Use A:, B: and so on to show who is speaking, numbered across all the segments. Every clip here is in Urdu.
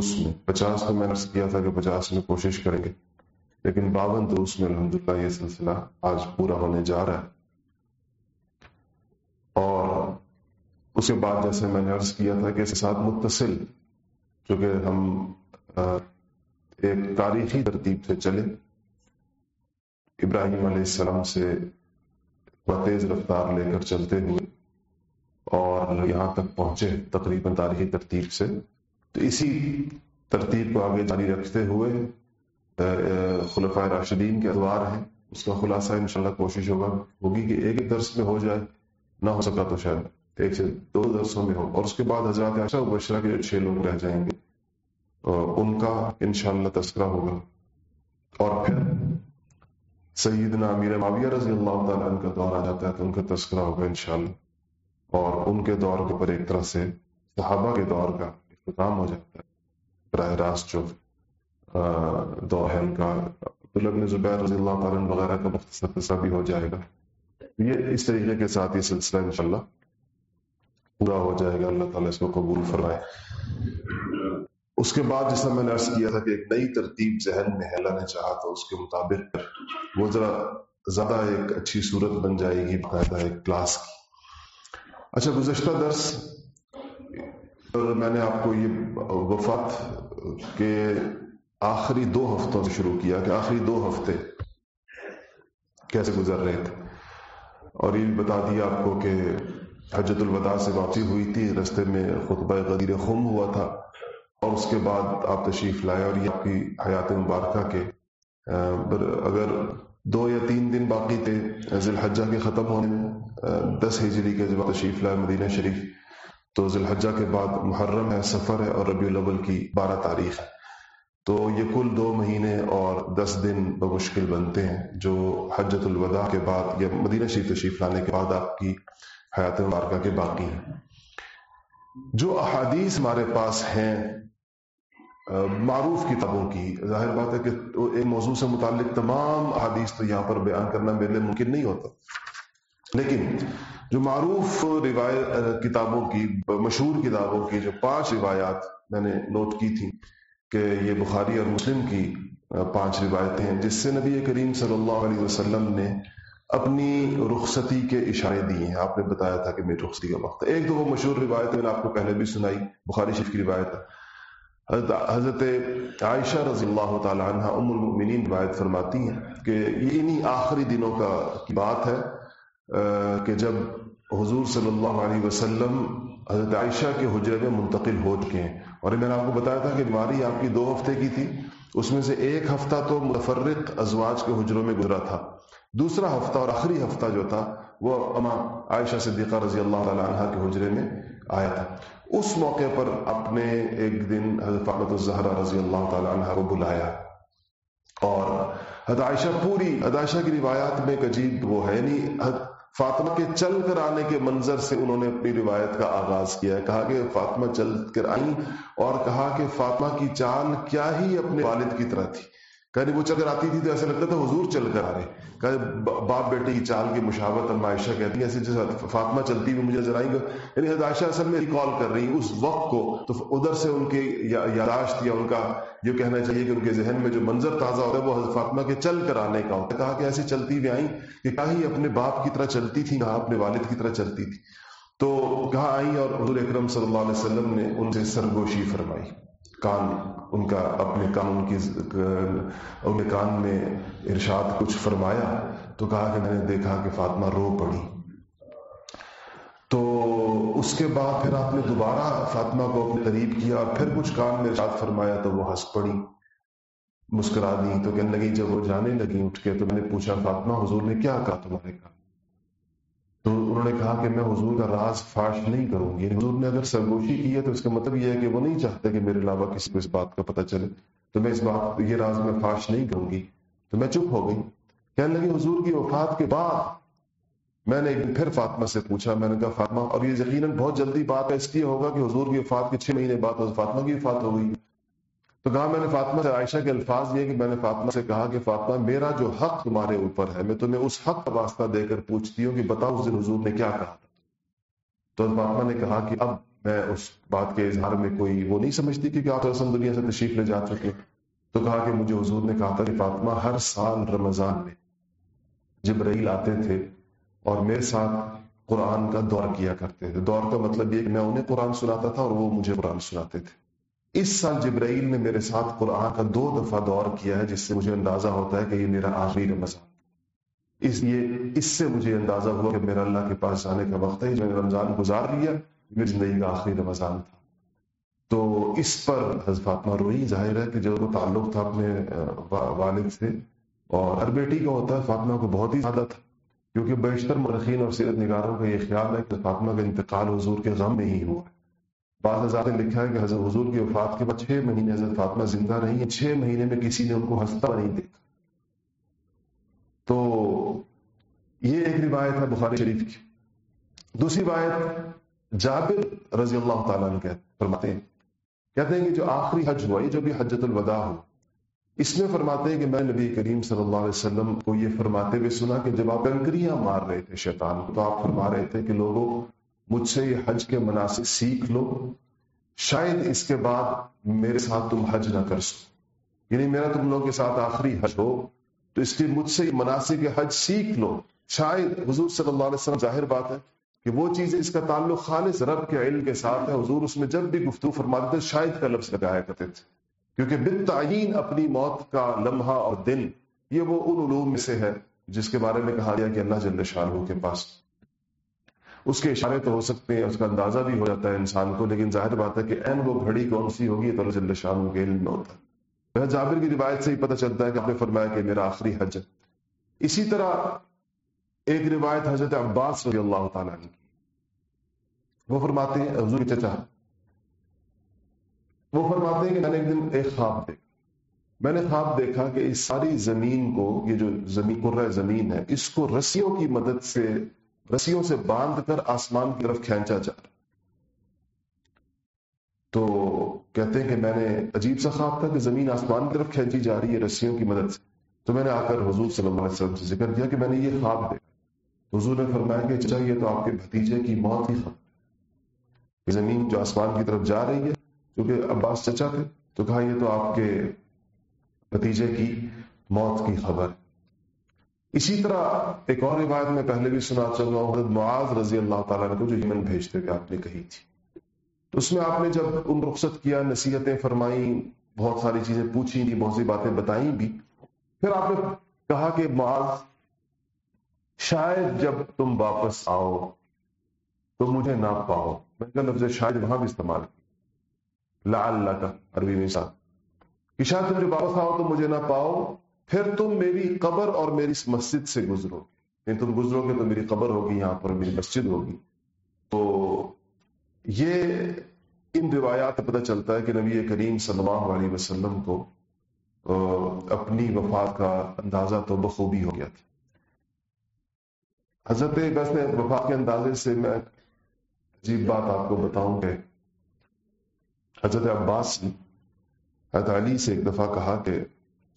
A: دروس میں، پچاس تو میں نے کیا تھا کہ پچاس میں کوشش کریں گے۔ لیکن باون دروس میں الحمدللہ یہ سلسلہ آج پورا ہونے جا رہا ہے۔ اور اس کے بعد جیسے میں نے عرض کیا تھا کہ اس کے ساتھ متصل، چونکہ ہم ایک تاریخی ترتیب سے چلے ابراہیم علیہ السلام سے تیز رفتار لے کر چلتے ہوئے اور یہاں تک پہنچے تقریباً تاریخی ترتیب سے۔ تو اسی ترتیب کو آگے جاری رکھتے ہوئے خلفۂ راشدین کے ادوار ہیں۔ اس کا خلاصہ انشاءاللہ کوشش ہوگا، ہوگی کہ ایک ایک درس میں ہو جائے، نہ ہو سکا تو شاید ایک سے دو درسوں میں ہو۔ اور اس کے بعد حضرات عائشہ بشرا کے جو چھ لوگ رہ جائیں گے ان کا انشاءاللہ تذکرہ ہوگا۔ اور پھر سیدنا امیر معاویہ رضی اللہ تعالیٰ عنہ کا دور آ جاتا ہے تو ان کا تذکرہ ہوگا انشاءاللہ۔ اور ان کے دور کے اوپر ایک طرح سے صحابہ کے دور کا اختتام ہو جاتا ہے۔ براہ راست جو دور ہے کا، عبداللہ بن زبیر رضی اللہ تعالیٰ وغیرہ کا مختصر قصہ بھی ہو جائے گا۔ یہ اس طریقے کے ساتھ یہ سلسلہ انشاءاللہ پورا ہو جائے گا۔ اللہ تعالیٰ اس کو قبول فرمائے۔ اس کے بعد جیسا میں نے عرض کیا تھا کہ ایک نئی ترتیب ذہن میں ہے، اللہ نے چاہا تو اس کے مطابق وہ ذرا زیادہ ایک اچھی صورت بن جائے گی، باقاعدہ ایک کلاس کی۔ اچھا گزشتہ درس میں نے آپ کو یہ وفات کے آخری دو ہفتوں سے شروع کیا کہ آخری دو ہفتے کیسے گزر رہے تھے۔ اور یہ بتا دیا آپ کو کہ حجت الوداع سے واپسی ہوئی تھی، رستے میں خطبہ غدیر خم ہوا تھا اور اس کے بعد آپ تشریف لائے اور یہ آپ کی حیات مبارکہ کے اگر دو یا تین دن باقی تھے، ذی الحجہ کے ختم ہونے میں دس ہجری کے جب تشریف لائے مدینہ شریف تو ذی الحجہ کے بعد محرم ہے، سفر ہے اور ربیع الاول کی بارہ تاریخ ہے۔ تو یہ کل دو مہینے اور دس دن بمشکل بنتے ہیں، جو حجت الوداع کے بعد یا مدینہ شریف تشریف لانے کے بعد آپ کی حیات مبارکہ کے باقی ہیں۔ جو احادیث ہمارے پاس ہیں معروف کتابوں کی، ظاہر بات ہے کہ ایک موضوع سے متعلق تمام احادیث تو یہاں پر بیان کرنا میرے لیے ممکن نہیں ہوتا۔ لیکن جو معروف روایت کتابوں کی، مشہور کتابوں کی جو پانچ روایات میں نے نوٹ کی تھی کہ یہ بخاری اور مسلم کی پانچ روایتیں ہیں، جس سے نبی کریم صلی اللہ علیہ وسلم نے اپنی رخصتی کے اشارے دیے ہیں۔ آپ نے بتایا تھا کہ میری رخصتی کا وقت۔ ہے ایک دو وہ مشہور روایت میں نے آپ کو پہلے بھی سنائی، بخاری شریف کی روایت۔ حضرت عائشہ رضی اللہ تعالی عنہ ام المؤمنین روایت فرماتی ہیں کہ یہ انہی آخری دنوں کا بات ہے۔ کہ جب حضور صلی اللہ علیہ وسلم حضرت عائشہ کے حجرے میں منتقل ہو چکے ہیں، اور میں نے آپ کو بتایا تھا کہ بیماری آپ کی دو ہفتے کی تھی، اس میں سے ایک ہفتہ تو متفرق ازواج کے حجروں میں گزرا تھا، دوسرا ہفتہ اور آخری ہفتہ جو تھا وہ اما عائشہ صدیقہ رضی اللہ تعالی عنہ کے حجرے میں آیا تھا۔ اس موقع پر اپنے ایک دن حضرت فاطمت الزہرا رضی اللہ تعالی عنہ کو بلایا، اور حضرت عائشہ پوری عائشہ کی روایات میں ایک عجیب وہ ہے یعنی نہیں فاطمہ کے چل کر آنے کے منظر سے انہوں نے اپنی روایت کا آغاز کیا ہے۔ کہا کہ فاطمہ چل کر آئیں اور کہا کہ فاطمہ کی چال کیا ہی اپنے والد کی طرح تھی۔ کہنے وہ چل کر آتی تھی تو ایسا لگتا تھا حضور چل کر آ رہے کہ باپ بیٹے کی چال کی مشاوت اور عائشہ کہتی ہیں، ایسے جیسے فاطمہ چلتی ہوئی مجھے ذرائیں گا یعنی حضرت عائشہ اصل میں ریکال کر رہی اس وقت کو تو ادھر سے ان کی یاداشت یا ان کا یہ کہنا چاہیے کہ ان کے ذہن میں جو منظر تازہ ہوتا ہے، وہ حضرت فاطمہ کے چل کر آنے کا ہوتا ہے۔ کہا کہ ایسی چلتی ہوئی آئیں کہ کہا ہی اپنے باپ کی طرح چلتی تھی کہا اپنے والد کی طرح چلتی تھی۔ تو کہاں آئیں اور حضور اکرم صلی اللہ علیہ وسلم نے ان سے سرگوشی فرمائی۔ کان، ان کا اپنے کان کی، ان کے کان میں ارشاد کچھ فرمایا تو کہا کہ میں نے دیکھا کہ فاطمہ رو پڑی۔ تو اس کے بعد پھر آپ نے دوبارہ فاطمہ کو اپنے قریب کیا اور پھر کچھ کان میں ارشاد فرمایا تو وہ ہنس پڑی، مسکرا دی تو کہنے لگی جب وہ جانے لگی، اٹھ کے تو میں نے پوچھا، فاطمہ حضور نے کیا کہا تمہارے کان تو انہوں نے کہا کہ میں حضور کا راز فاش نہیں کروں گی۔ یعنی حضور نے اگر سرگوشی کی ہے تو اس کا مطلب یہ ہے کہ وہ نہیں چاہتے کہ میرے علاوہ کسی کو اس بات کا پتہ چلے۔ تو میں اس بات یہ راز میں فاش نہیں کروں گی۔ تو میں چپ ہو گئی۔ کہنے لگی حضور کی وفات کے بعد میں نے ایک پھر فاطمہ سے پوچھا۔ میں نے کہا، فاطمہ، اور یہ یقیناً بہت جلدی بات ہے اس لیے ہوگا کہ حضور کی وفات کے چھ مہینے بعد فاطمہ کی وفات ہو گئی۔ تو کہا میں نے فاطمہ سے عائشہ کے الفاظ یہ کہ میں نے فاطمہ سے کہا کہ فاطمہ، میرا جو حق تمہارے اوپر ہے، میں تمہیں اس حق کا واسطہ دے کر پوچھتی ہوں کہ بتاؤ اس دن حضور نے کیا کہا تھا۔ تو فاطمہ نے کہا کہ اب میں اس بات کے اظہار میں کوئی وہ نہیں سمجھتی کہ آپ رسم دنیا سے تشریف لے جا چکے۔ تو کہا کہ مجھے حضور نے کہا تھا کہ فاطمہ ہر سال رمضان میں جبرائیل آتے تھے اور میرے ساتھ قرآن کا دور کیا کرتے تھے۔ دور کا مطلب یہ کہ میں انہیں قرآن سناتا تھا اور وہ مجھے قرآن سناتے تھے۔ اس سال جبرائیل نے میرے ساتھ قرآن کا دو دفعہ دور کیا ہے، جس سے مجھے اندازہ ہوتا ہے کہ یہ میرا آخری رمضان اس لیے اس سے مجھے اندازہ ہوا کہ میرا اللہ کے پاس جانے کا وقت ہے، جو میں نے رمضان گزار لیا، میری زندگی کا آخری رمضان تھا تو اس پر حضرت فاطمہ روئی، ظاہر ہے کہ جو تعلق تھا اپنے والد سے۔ اور ہر بیٹی کا ہوتا ہے، فاطمہ کو بہت ہی زیادہ تھا، کیونکہ بیشتر مرخین اور سیرت نگاروں کا یہ خیال ہے کہ فاطمہ کا انتقال حضور کے غم میں ہی ہوا۔ ہے بعض حضرات نے لکھا ہے کہ حضرت حضور کی وفات کے بعد چھ مہینے حضرت فاطمہ زندہ رہی ہیں۔ چھ مہینے میں کسی نے ان کو ہنستا نہیں دیکھا۔ تو یہ ایک روایت ہے بخاری شریف کی۔ دوسری روایت جابر رضی اللہ تعالیٰ نے فرماتے ہیں۔ کہتے ہیں کہ جو آخری حج ہوا، یہ جو بھی حجت الوداع ہو، اس میں فرماتے ہیں کہ میں نبی کریم صلی اللہ علیہ وسلم کو یہ فرماتے ہوئے سنا کہ جب آپ کنکریاں مار رہے تھے شیطان کو، تو آپ فرما رہے تھے کہ لوگوں مجھ سے یہ حج کے مناسب سیکھ لو۔ شاید اس کے بعد میرے ساتھ تم حج نہ کر سکو۔ یعنی میرا تم لوگوں کے ساتھ آخری حج ہو، تو اس لیے مجھ سے یہ مناسب حج سیکھ لو۔ شاید حضور صلی اللہ علیہ وسلم ظاہر بات ہے کہ وہ چیز اس کا تعلق خالص رب کے علم کے ساتھ ہے۔ حضور اس میں جب بھی گفتگو فرماتے تھے، شاید کا لفظ لگایا کرتے تھے۔ کیونکہ بالتعین اپنی موت کا لمحہ اور دن، یہ وہ ان علوم میں سے ہے جس کے بارے میں کہا گیا کہ اللہ جل شاہ کے پاس اس کے اشارے تو ہو سکتے ہیں، اس کا اندازہ بھی ہو جاتا ہے انسان کو، لیکن ظاہر بات ہے کہ این وہ گھڑی کون سی ہوگی تو اللہ جل شاہ کے علم میں ہوتا ہے۔ جابر کی روایت سے ہی پتہ چلتا ہے کہ آپ نے فرمایا کہ میرا آخری حج ہے۔ اسی طرح ایک روایت حضرت عباس رضی اللہ تعالیٰ کی۔ وہ فرماتے ہیں، حضور چچا۔ وہ فرماتے ہیں کہ میں نے ایک دن ایک خواب دیکھا۔ میں نے خواب دیکھا کہ اس ساری زمین کو، یہ جو زمین قرہ زمین ہے، اس کو رسیوں کی مدد سے رسیوں سے باندھ کر آسمان کی طرف کھینچا جا رہا تو کہتے ہیں کہ میں نے عجیب سا خواب تھا کہ زمین آسمان کی طرف کھینچی جا رہی ہے رسیوں کی مدد سے۔ تو میں نے آ کر حضور صلی اللہ علیہ وسلم سے ذکر کیا کہ میں نے یہ خواب دیکھا۔ حضور نے فرمایا کہ چچا یہ تو آپ کے بھتیجے کی موت ہی خبر زمین جو آسمان کی طرف جا رہی ہے کیونکہ عباس چچا تھے، تو کہا یہ تو آپ کے بھتیجے کی موت کی خبر اسی طرح ایک اور روایت میں پہلے بھی سنا چل رہا ہوں معاذ رضی اللہ تعالیٰ نے کو جو یمن بھیجتے کہ آپ نے کہی تھی۔ تو اس میں آپ نے جب ان رخصت کیا، نصیحتیں فرمائی بہت ساری چیزیں پوچھی تھی بہت سی باتیں بتائیں بھی، پھر آپ نے کہا کہ معاذ، شاید جب تم واپس آؤ تو مجھے نہ پاؤ۔ میں نے لفظ شاید وہاں بھی استعمال کی لا اللہ کا عربی میں ساتھ۔ کہ شاید تم جب واپس آؤ تو مجھے نہ پاؤ۔ پھر تم میری قبر اور میری اس مسجد سے گزرو گے۔ یعنی تم گزرو گے تو میری قبر ہوگی، یہاں پر میری مسجد ہوگی۔ تو یہ ان روایات پتہ چلتا ہے کہ نبی کریم صلی اللہ علیہ وسلم کو اپنی وفات کا اندازہ تو بخوبی ہو گیا تھا۔ حضرت ویسے وفات کے اندازے سے میں عجیب بات آپ کو بتاؤں کہ حضرت عباس نے حضرت علی سے ایک دفعہ کہا کہ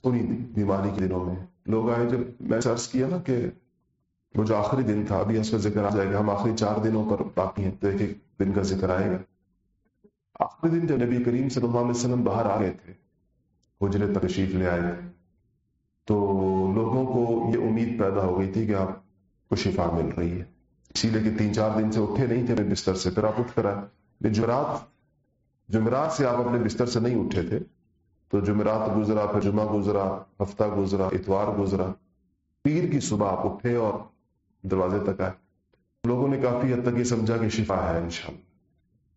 A: انہیں بیماری کے دنوں میں۔ لوگ آئے جب میں سرچ کیا نا کہ وہ جو آخری دن تھا، ابھی اس کا ذکر آ جائے گا۔ ہم آخری چار دنوں پر باقی ہیں، تو ایک ایک دن کا ذکر آئے گا۔ آخری دن جب نبی کریم صلی اللہ علیہ وسلم باہر آ گئے تھے، حجرے تشریف لے آئے تو لوگوں کو یہ امید پیدا ہو گئی تھی کہ آپ کو شفا مل رہی ہے۔ اسی لیے کہ تین چار دن سے اٹھے نہیں تھے بستر سے۔ پھر آپ اٹھ کر آئے۔ جمعرات جمعرات سے آپ اپنے بستر سے نہیں اٹھے تھے۔ تو جمعرات گزرا، پھر جمعہ گزرا، ہفتہ گزرا، اتوار گزرا۔ پیر کی صبح آپ اٹھے اور دروازے تک آئے۔ لوگوں نے کافی حد تک یہ سمجھا کہ شفا ہے انشاءاللہ۔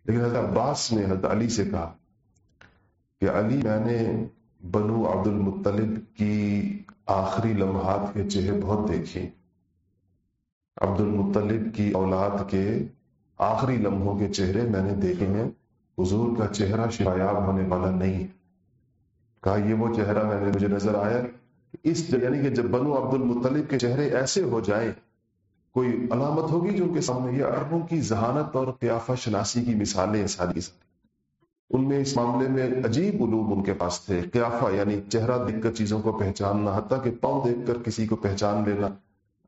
A: لیکن حضرت عباس نے، حضرت علی سے کہا کہ علی، میں نے بنو عبد المطلب کی آخری لمحات کے چہرے بہت دیکھے۔ عبد المطلب کی اولاد کے آخری لمحوں کے چہرے میں نے دیکھے ہیں۔ حضور کا چہرہ شفایاب ہونے والا نہیں ہے۔ کہا، یہ وہ چہرہ میں نے مجھے نظر آیا اس یعنی کہ جب بنو عبد المطلب کے چہرے ایسے ہو جائیں، کوئی علامت ہوگی جو ان کے سامنے یہ عربوں کی ذہانت اور قیافہ شناسی کی مثالیں ہیں ساری؟ ان میں اس معاملے میں عجیب علوم ان کے پاس تھے۔ قیافہ یعنی چہرہ دیکھ کر چیزوں کو پہچاننا، حتیٰ کہ پاؤں دیکھ کر کسی کو پہچان لینا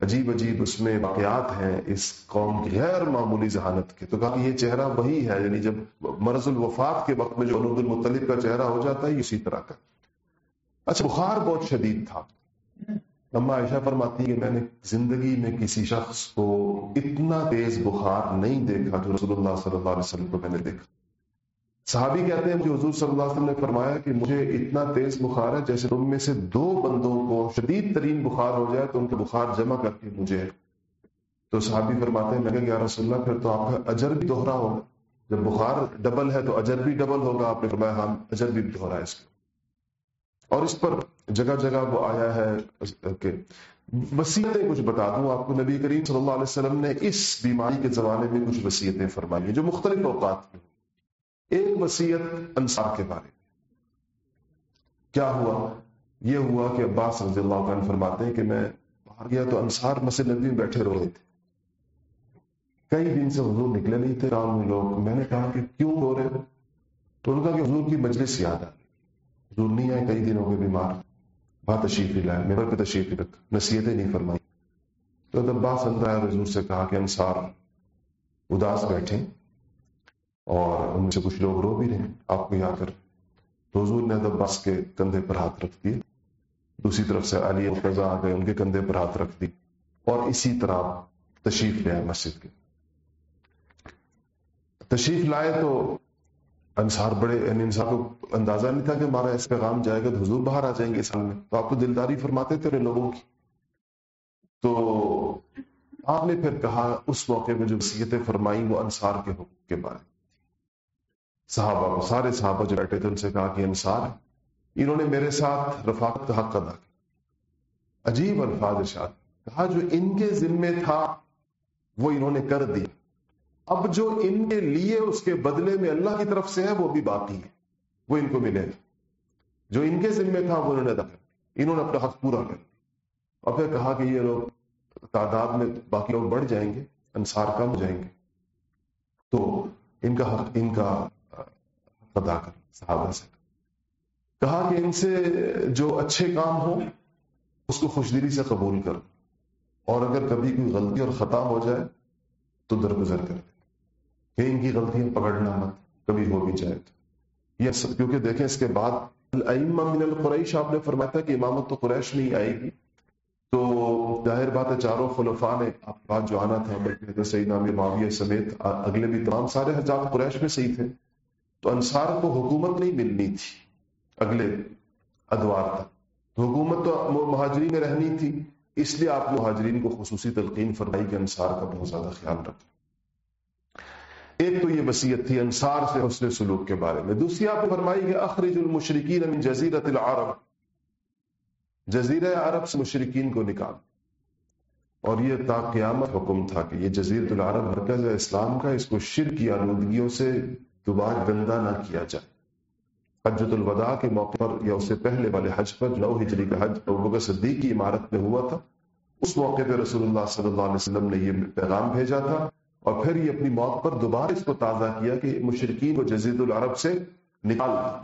A: عجیب عجیب اس میں واقعات ہیں اس قوم کی غیر معمولی ذہانت کے۔ تو کہا کہ یہ چہرہ وہی ہے یعنی جب مرض الوفات کے وقت میں جو انود المطلب کا چہرہ ہو جاتا ہے اسی طرح کا۔ اچھا بخار بہت شدید تھا۔ اما عائشہ فرماتی کہ میں نے زندگی میں کسی شخص کو اتنا تیز بخار نہیں دیکھا جو رسول اللہ صلی اللہ علیہ وسلم کو میں نے دیکھا۔ صحابی کہتے ہیں کہ حضور صلی اللہ علیہ وسلم نے فرمایا کہ مجھے اتنا تیز بخار ہے جیسے تم میں سے دو بندوں کو شدید ترین بخار ہو جائے تو ان کا بخار جمع کر کے مجھے۔ تو صحابی فرماتے ہیں، میں کہ یا رسول اللہ، پھر تو آپ کا اجر بھی دوہرا ہوگا۔ جب بخار ڈبل ہے تو اجر بھی ڈبل ہوگا۔ آپ نے فرمایا ہاں اجر بھی دوہرا ہے اس کا۔ اور اس پر جگہ جگہ وہ آیا ہے، کہ وسیعتیں کچھ بتا دوں۔ آپ کو نبی کریم صلی اللہ علیہ وسلم نے اس بیماری کے زمانے میں کچھ وسیعتیں فرمائی ہیں جو مختلف اوقات میں ایک وسیعت انصار کے بارے میں۔ کیا ہوا؟ یہ ہوا کہ عباس رضی اللہ عنہ فرماتے ہیں کہ میں باہر گیا تو انصار مسجد نبی میں بیٹھے رو رہے تھے۔ کئی دن سے حضور نکلے نہیں تھے۔ گاؤں میں لوگ، میں نے کہا کہ کیوں رو رہے ہو؟ تو ان کا کہ حضور کی مجلس یاد آ حضور نہیں آئے، کئی دنوں کے بیمار۔ بہت تشریف ہی لائے میرے پہ تشریف ہی رکھ۔ نصیحتیں نہیں فرمائی۔ تو عباس اندر حضور سے کہا کہ انصار اداس بیٹھے۔ اور ان سے کچھ لوگ رو بھی رہے آپ کو یاد کر تو حضور نے عباس کے کندھے پر ہاتھ رکھ دیے۔ دوسری طرف سے علی القضا آ گئے، ان کے کندھے پر ہاتھ رکھ دی اور اسی طرح تشریف لے آئے مسجد کے۔ تشریف لائے تو انصار بڑے یعنی انصار کو اندازہ نہیں تھا کہ ہمارا اس پیغام جائے گا تو حضور باہر آ جائیں گے سال میں۔ تو آپ کو دلداری فرماتے تھے لوگوں کی۔ تو آپ نے پھر کہا، اس موقع میں جو وسیعتیں فرمائی وہ انصار کے حکم کے بارے صحابہ کو، سارے صحابہ جو بیٹھے تھے، ان سے کہا کہ انصار ہے انہوں نے میرے ساتھ رفاقت کا حق ادا کیا۔ عجیب الفاظ ارشاد۔ کہا جو ان کے ذمے تھا، وہ انہوں نے کر دیا۔ اب جو ان کے لیے اس کے بدلے میں اللہ کی طرف سے ہے، وہ بھی باقی ہے۔ وہ ان کو ملے گا جو ان کے ذمے تھا، وہ انہوں نے ادا کر انہوں نے اپنا حق پورا کر دیا اور پھر کہا کہ یہ لوگ تعداد میں باقی لوگ بڑھ جائیں گے، انصار کم ہو جائیں گے۔ تو ان کا حق، ان کا ادا کر صحابہ سے۔ کہا کہ ان سے جو اچھے کام ہو اس کو خوش دلی سے قبول کر اور اگر کبھی کوئی غلطی اور خطا ہو جائے، تو درگزر کر دے کہ ان کی غلطیاں پکڑنا مت، کبھی ہو بھی جائے تو۔ یہ کیونکہ دیکھیں اس کے بعد من القریش، آپ نے فرمایا تھا کہ امامت تو قریش نہیں آئے گی۔ تو ظاہر بات ہے، چاروں خلفاء نے بات جو آنا تھا بلکہ سعید نام معاویہ سمیت اگلے بھی تمام سارے حجاب قریش میں صحیح تھے۔ تو انصار کو حکومت نہیں ملنی تھی اگلے ادوار تک۔ حکومت تو مہاجرین میں رہنی تھی، اس لیے آپ مہاجرین کو خصوصی تلقین فرمائی کے انصار کا بہت زیادہ خیال رکھیں۔ ایک تو یہ وسیعت تھی انصار سے حسن سلوک کے بارے میں۔ دوسری آپ کو فرمائی کہ اخرج المشرقین من جزیرت العرب۔ جزیرہ عرب سے مشرقین کو نکال۔ اور یہ تا قیامت حکم تھا کہ یہ جزیرت العرب مرکز اسلام کا اس کو شرک کی آلودگیوں سے دوبارہ گندہ نہ کیا جائے۔ حجت الوداع کے موقع پر یا اسے پہلے والے حج پر نو ہجری کا حج ابوبکر صدیق کی عمارت میں ہوا تھا۔ اس موقع پہ رسول اللہ صلی اللہ علیہ وسلم نے یہ پیغام بھیجا تھا اور پھر یہ اپنی موت پر دوبارہ اس کو تازہ کیا کہ مشرقین کو جزید العرب سے نکال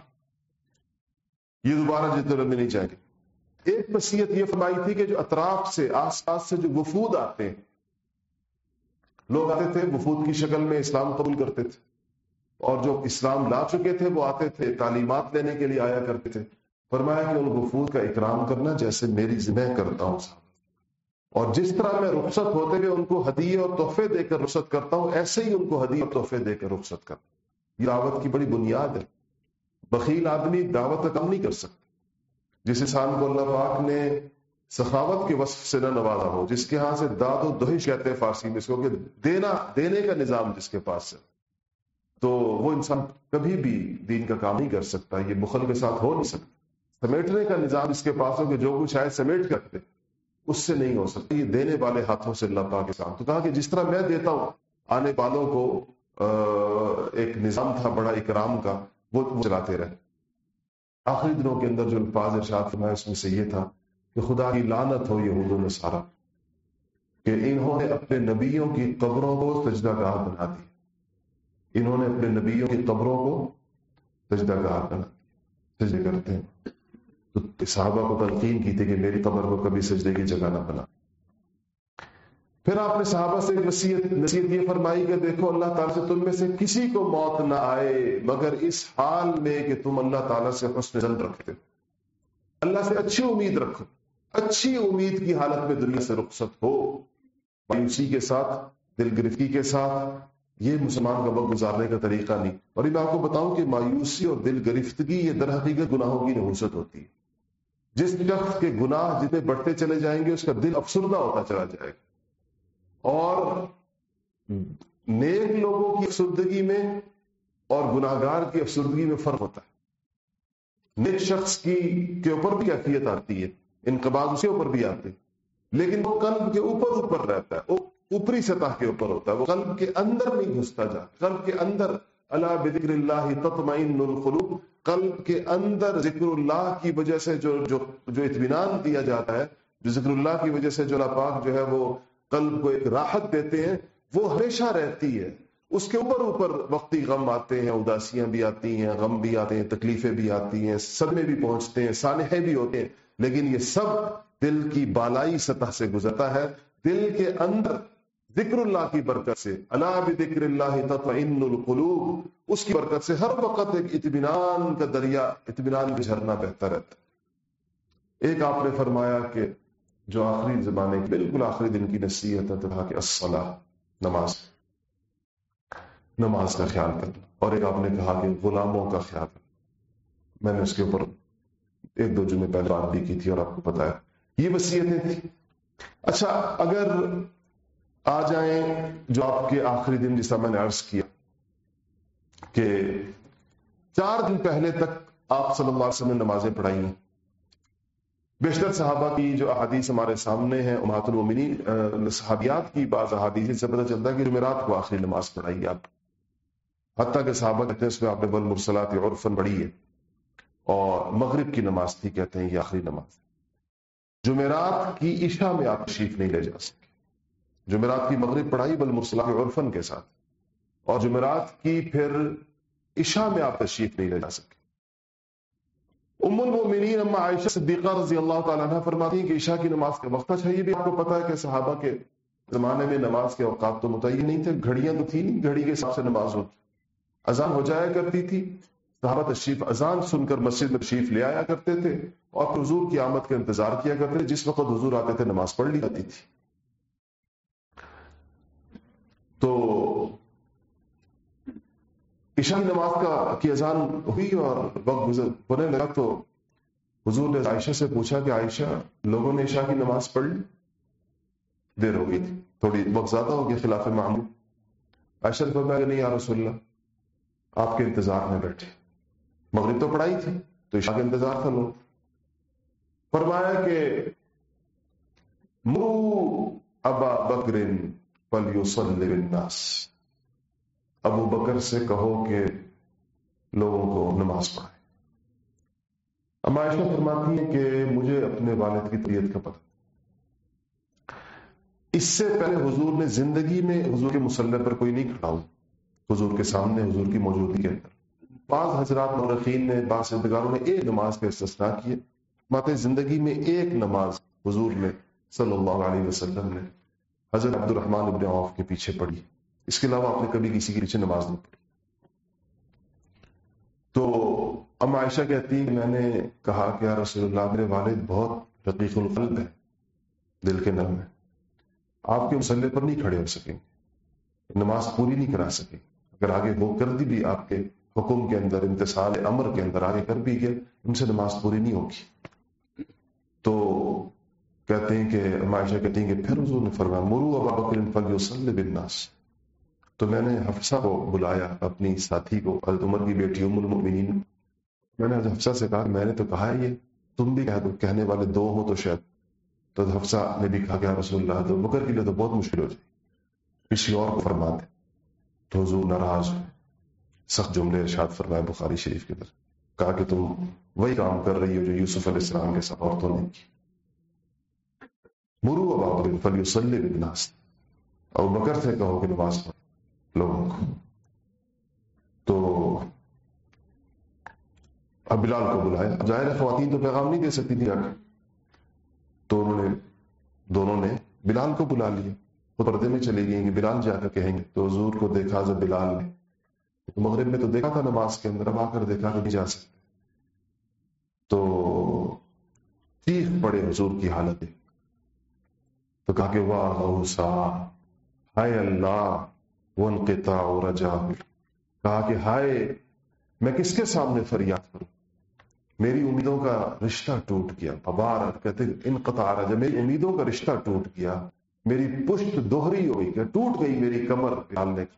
A: یہ دوبارہ جزید العرب میں نہیں جائے گے۔ ایک وصیت یہ فرمائی تھی کہ جو اطراف سے، آس پاس سے جو وفود آتے ہیں، لوگ آتے تھے وفود کی شکل میں اسلام قبول کرتے تھے۔ اور جو اسلام لا چکے تھے، وہ آتے تھے تعلیمات لینے کے لیے آیا کرتے تھے۔ فرمایا کہ ان کا اکرام کرنا جیسے میری ذمہ کرتا ہوں۔ صاحب اور جس طرح میں رخصت ہوتے ہوئے ان کو ہدیے اور تحفے دے کر رخصت کرتا ہوں، ایسے ہی ان کو ہدیے اور تحفے دے کر رخصت کرتا ہوں۔ یہ دعوت کی بڑی بنیاد ہے۔ بخیل آدمی دعوت کا کم نہیں کر سکتا۔ جس انسان کو اللہ پاک نے سخاوت کے وصف سے نہ نوازا ہو، جس کے ہاں سے داد و دہش کہتے ہیں فارسی میں، اس کو کہ دینا، دینے کا نظام جس کے پاس ہے۔ تو وہ انسان کبھی بھی دین کا کام نہیں کر سکتا، یہ بخل کے ساتھ ہو نہیں سکتا۔ سمیٹنے کا نظام اس کے پاس ہو کہ جو کچھ آئے سمیٹ کرتے اس سے نہیں ہو سکتا۔ یہ دینے والے ہاتھوں سے اللہ پاک کے ساتھ۔ تو کہا کہ جس طرح میں دیتا ہوں، آنے والوں کو ایک نظام تھا بڑا اکرام کا، وہ چلاتے رہے۔ آخری دنوں کے اندر جو الفاظ ارشاد فرمایا، اس میں سے یہ تھا کہ خدا کی لانت ہو یہ اردو میں سارا کہ انہوں نے اپنے نبیوں کی قبروں کو سجدہ گاہ بنا دی انہوں نے اپنے نبیوں کی قبروں کو سجدہ گاہ بنا سجدے کرتے ہیں۔ تو صحابہ کو تلقین کی تھی کہ میری قبر کو کبھی سجدے کی جگہ نہ بنا۔ پھر آپ نے صحابہ سے وسیعت نصیحت یہ فرمائی کہ دیکھو، اللہ تعالیٰ سے تم میں سے کسی کو موت نہ آئے، مگر اس حال میں کہ تم اللہ تعالیٰ سے حسن زن رکھتے ہو۔ اللہ سے اچھی امید رکھو، اچھی امید کی حالت میں دنیا سے رخصت ہو۔ مایوسی کے ساتھ، دل گرفتی کے ساتھ یہ مسلمان کا وقت گزارنے کا طریقہ نہیں۔ اور میں آپ کو بتاؤں کہ مایوسی اور دل گرفتگی یہ در حقیقت گناہوں کی نحوست ہوتی ہے۔ جس شخص کے گناہ جتنے بڑھتے چلے جائیں گے، اس کا دل افسردہ ہوتا چلا جائے گا۔ اور نیک لوگوں کی افسردگی میں اور گناہ گار کی افسردگی میں فرق ہوتا ہے۔ نیک شخص کی کے اوپر بھی کیفیت آتی ہے، انقباض اس کے اوپر بھی آتے لیکن وہ قلب کے اوپر اوپر رہتا ہے، وہ اوپری سطح کے اوپر ہوتا ہے۔ وہ قلب کے اندر نہیں گھستا جا قلب کے اندر اللہ بذکر اللہ تطمئن القلوب۔ قلب کے اندر ذکر اللہ کی وجہ سے جو جو جو اطمینان دیا جاتا ہے، جو ذکر اللہ کی وجہ سے جو اللہ پاک جو ہے وہ قلب کو ایک راحت دیتے ہیں، وہ ہمیشہ رہتی ہے۔ اس کے اوپر اوپر وقتی غم آتے ہیں، اداسیاں بھی آتی ہیں، غم بھی آتے ہیں، تکلیفیں بھی آتی ہیں، صدمے بھی پہنچتے ہیں، سانحے بھی ہوتے ہیں۔ لیکن یہ سب دل کی بالائی سطح سے گزرتا ہے۔ دل کے اندر ذکر اللہ کی برکت سے. اللہ بکر اللہ تطمئن القلوب. اس کی برکت سے ہر وقت ایک اطمینان کا دریا، اطمینان بھی جھرنا بہتر رہتا ایک آپ نے فرمایا کہ جو آخری زمانے کی، بالکل آخری دن کی نصیحت ہے کہا کہ الصلاح نماز. نماز کا خیال کرنا اور ایک آپ نے کہا کہ غلاموں کا خیال. کرنا میں نے اس کے اوپر ایک دو جمعے پہلے بات بھی کی تھی اور آپ کو بتایا یہ وصیتیں تھیں. اچھا اگر آ جائیں جو آپ کے آخری دن جس میں نے عرض کیا کہ چار دن پہلے تک آپ صلی اللہ علیہ وسلم نے نمازیں پڑھائی ہیں۔ بیشتر صحابہ کی جو احادیث ہمارے سامنے ہیں، امہات المومنین صحابیات کی بعض احادیث سے پتہ چلتا ہے کہ جمعرات کو آخری نماز پڑھائی آپ۔ حتیٰ کہ صحابہ کہتے ہیں اس میں آپ نے بل مرسلات عرفن پڑھی ہے اور مغرب کی نماز تھی، کہتے ہیں یہ آخری نماز۔ جمعرات کی عشاء میں آپ تشریف نہیں لے جا سکتے۔ جمعرات کی مغرب پڑھائی بل مرسلہ عرفن کے ساتھ۔ اور جمعرات کی پھر عشاء میں آپ تشریف نہیں لے جا سکے۔ ام المؤمنین اما عائشہ صدیقہ رضی اللہ تعالیٰ عنہ فرماتی ہیں کہ عشاء کی نماز کے وقت اچھا یہ بھی آپ کو پتا ہے کہ صحابہ کے زمانے میں نماز کے اوقات تو متعین نہیں تھے، گھڑیاں تو تھی نہیں گھڑی کے حساب سے نماز ہوتی۔ اذان ہو جایا کرتی تھی۔ صحابہ تشریف اذان سن کر مسجد میں تشریف لے آیا کرتے تھے اور حضور کی آمد کا انتظار کیا کرتے تھے، جس وقت حضور آتے تھے نماز پڑھ لی جاتی تھی۔ تو عشاء نماز کا کی اذان ہوئی اور وقت گزر ہونے لگا تو حضور نے عائشہ سے پوچھا کہ عائشہ، لوگوں نے عشاء کی نماز پڑھ لی؟ دیر ہو گئی تھی۔ تھوڑی وقت زیادہ ہو گیا خلاف معمول۔ عائشہ نے فرمایا کہ نہیں یا رسول اللہ، آپ کے انتظار میں بیٹھے۔ مغرب تو پڑھائی تھی، تو عشاء کا انتظار تھا لوگ۔ فرمایا کہ مرو ابا بکرن الناس ابو بکر سے کہو کہ لوگوں کو نماز پڑھائے عائشہ فرماتی ہے کہ مجھے اپنے والد کی طبیعت کا پتہ۔ اس سے پہلے حضور نے زندگی میں حضور کے مسلح پر کوئی نہیں کھڑا ہوں حضور کے سامنے، حضور کی موجودگی کے اندر۔ بعض حضرات مورخین نے، بعض ادگاروں نے ایک نماز کا استثناء کیے ماتے زندگی میں ایک نماز حضور نے صلی اللہ علیہ وسلم نے حضرت عبد الرحمان ابن عوف کے پیچھے پڑھی اس کے علاوہ آپ نے کبھی کسی کے پیچھے نماز نہیں پڑھی۔ تو ام عائشہ کہتی کہ میں نے کہا کہ یا رسول اللہ، میرے والد بہت رقیق القلب ہے دل کے نرم ہے آپ کے مسلح پر نہیں کھڑے ہو سکیں نماز پوری نہیں کرا سکے اگر آگے وہ کر دی بھی آپ کے حکم کے اندر امتصال امر کے اندر آگے کر بھی گئے، ان سے نماز پوری نہیں ہوگی۔ تو کہتے ہیں کہ معاشہ کہتے ہیں کہ پھر حضور نے فرمایا مرو ابا بکر فل فلیسل بالناس۔ تو میں نے حفصہ کو بلایا، اپنی ساتھی کو، حضرت عمر کی بیٹی، ام المؤمنین۔ میں نے حفصہ سے کہا، میں نے تو کہا ہے یہ، تم بھی کہہ دو، کہنے والے دو ہو تو شاید۔ تو حفصہ نے بھی کہا کہ رسول اللہ تو بکر کے لیے تو بہت مشکل ہو جائے کسی اور کو فرما دے۔ تو حضور ناراض سخت جملے ارشاد فرمایا بخاری شریف کے اندر۔ کہا کہ تم وہی کام کر رہی ہو جو یوسف علیہ السلام کے سب عورتوں نے کی۔ مرو ابا بکر فلی وسلی بکر سے کہو کہ نماز پڑھ لوگوں کو۔ تو اب بلال کو بلایا ظاہر خواتین تو پیغام نہیں دے سکتی تھی آگے تو انہوں نے دونوں نے بلال کو بلا لیا۔ خود پردے میں چلی گئیں گے۔ بلال جا کر کہیں گے تو حضور کو دیکھا جب بلال نے۔ تو مغرب میں تو دیکھا تھا نماز کے اندر، اب آ کر دیکھا کہ نہیں جا سکتے تو چیخ پڑے حضور کی حالت تو کہا کہ واہ اوسا ہائے اللہ وہ انقطاع رجا کہا کہ ہائے، میں کس کے سامنے فریاد کروں؟ میری امیدوں کا رشتہ ٹوٹ گیا۔ ببار کہتے انقطاع رجا میری امیدوں کا رشتہ ٹوٹ گیا۔ میری پشت دوہری ہوئی کہ ٹوٹ گئی میری کمر ڈالنے کا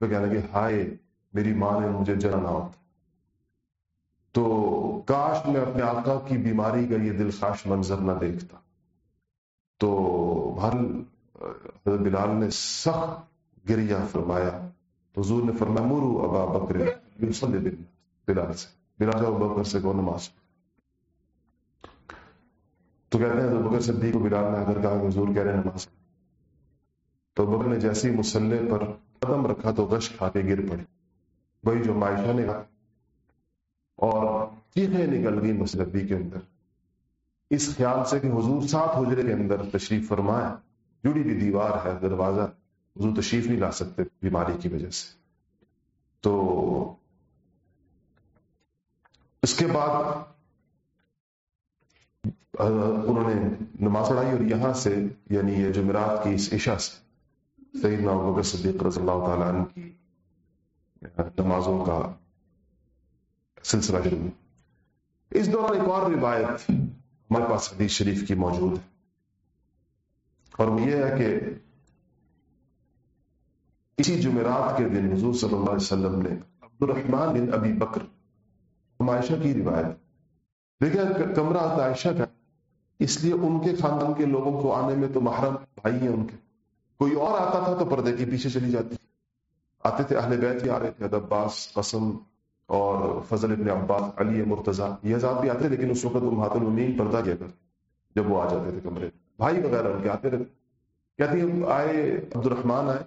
A: تو کہنے لگے، ہائے، میری ماں نے مجھے جنا ہوتا۔ تو کاش میں اپنے آقا کی بیماری کا یہ دلخواش منظر نہ دیکھتا۔ تو حضرت بلال نے سخت گریا فرمایا۔ حضور نے فرمایا، مرو ابا بکر بلال سے۔ بلال جاؤ بکر سے کو نماز۔ تو کہتے ہیں بکر صدیق کو بلال نے اگر کہا کہ حضور کہہ رہے ہیں نماز۔ تو بکر نے جیسی مسلح پر قدم رکھا تو غش کھا کے گر پڑی۔ وہی جو معائشہ نے کہا۔ اور چیخیں نکل گئی مسلبی کے اندر۔ اس خیال سے کہ حضور سات حجرے کے اندر تشریف فرمایا جڑی بھی دیوار ہے، دروازہ، حضور تشریف نہیں لا سکتے بیماری کی وجہ سے۔ تو اس کے بعد انہوں نے نماز پڑھائی اور یہاں سے یعنی یہ جمعرات کی اس عشاء سے، سیدنا ابوبکر صدیق رضی اللہ تعالیٰ عنہ کی نمازوں کا سلسلہ شروع۔ اس دوران ایک اور روایت ہمارے پاس حدیث شریف کی موجود ہے۔ اور وہ یہ ہے کہ اسی جمعرات کے دن حضور صلی اللہ علیہ وسلم نے عبد الرحمان بن ابی بکر عائشہ کی روایت دیکھیں کمرہ عائشہ کا اس لیے ان کے خاندان کے لوگوں کو آنے میں تو محرم بھائی ہیں ان کے۔ کوئی اور آتا تھا تو پردے کے پیچھے چلی جاتی۔ آتے تھے اہل بیت ہی آ رہے تھے عباس قسم اور فضل ابن عباس، علی مرتضی، یہ ذات بھی آتے لیکن اس وقت محات المین پردہ کیا کر جب وہ آ جاتے تھے کمرے بھائی وغیرہ ان کے آتے رہتے کہتی آئے عبد الرحمان آئے۔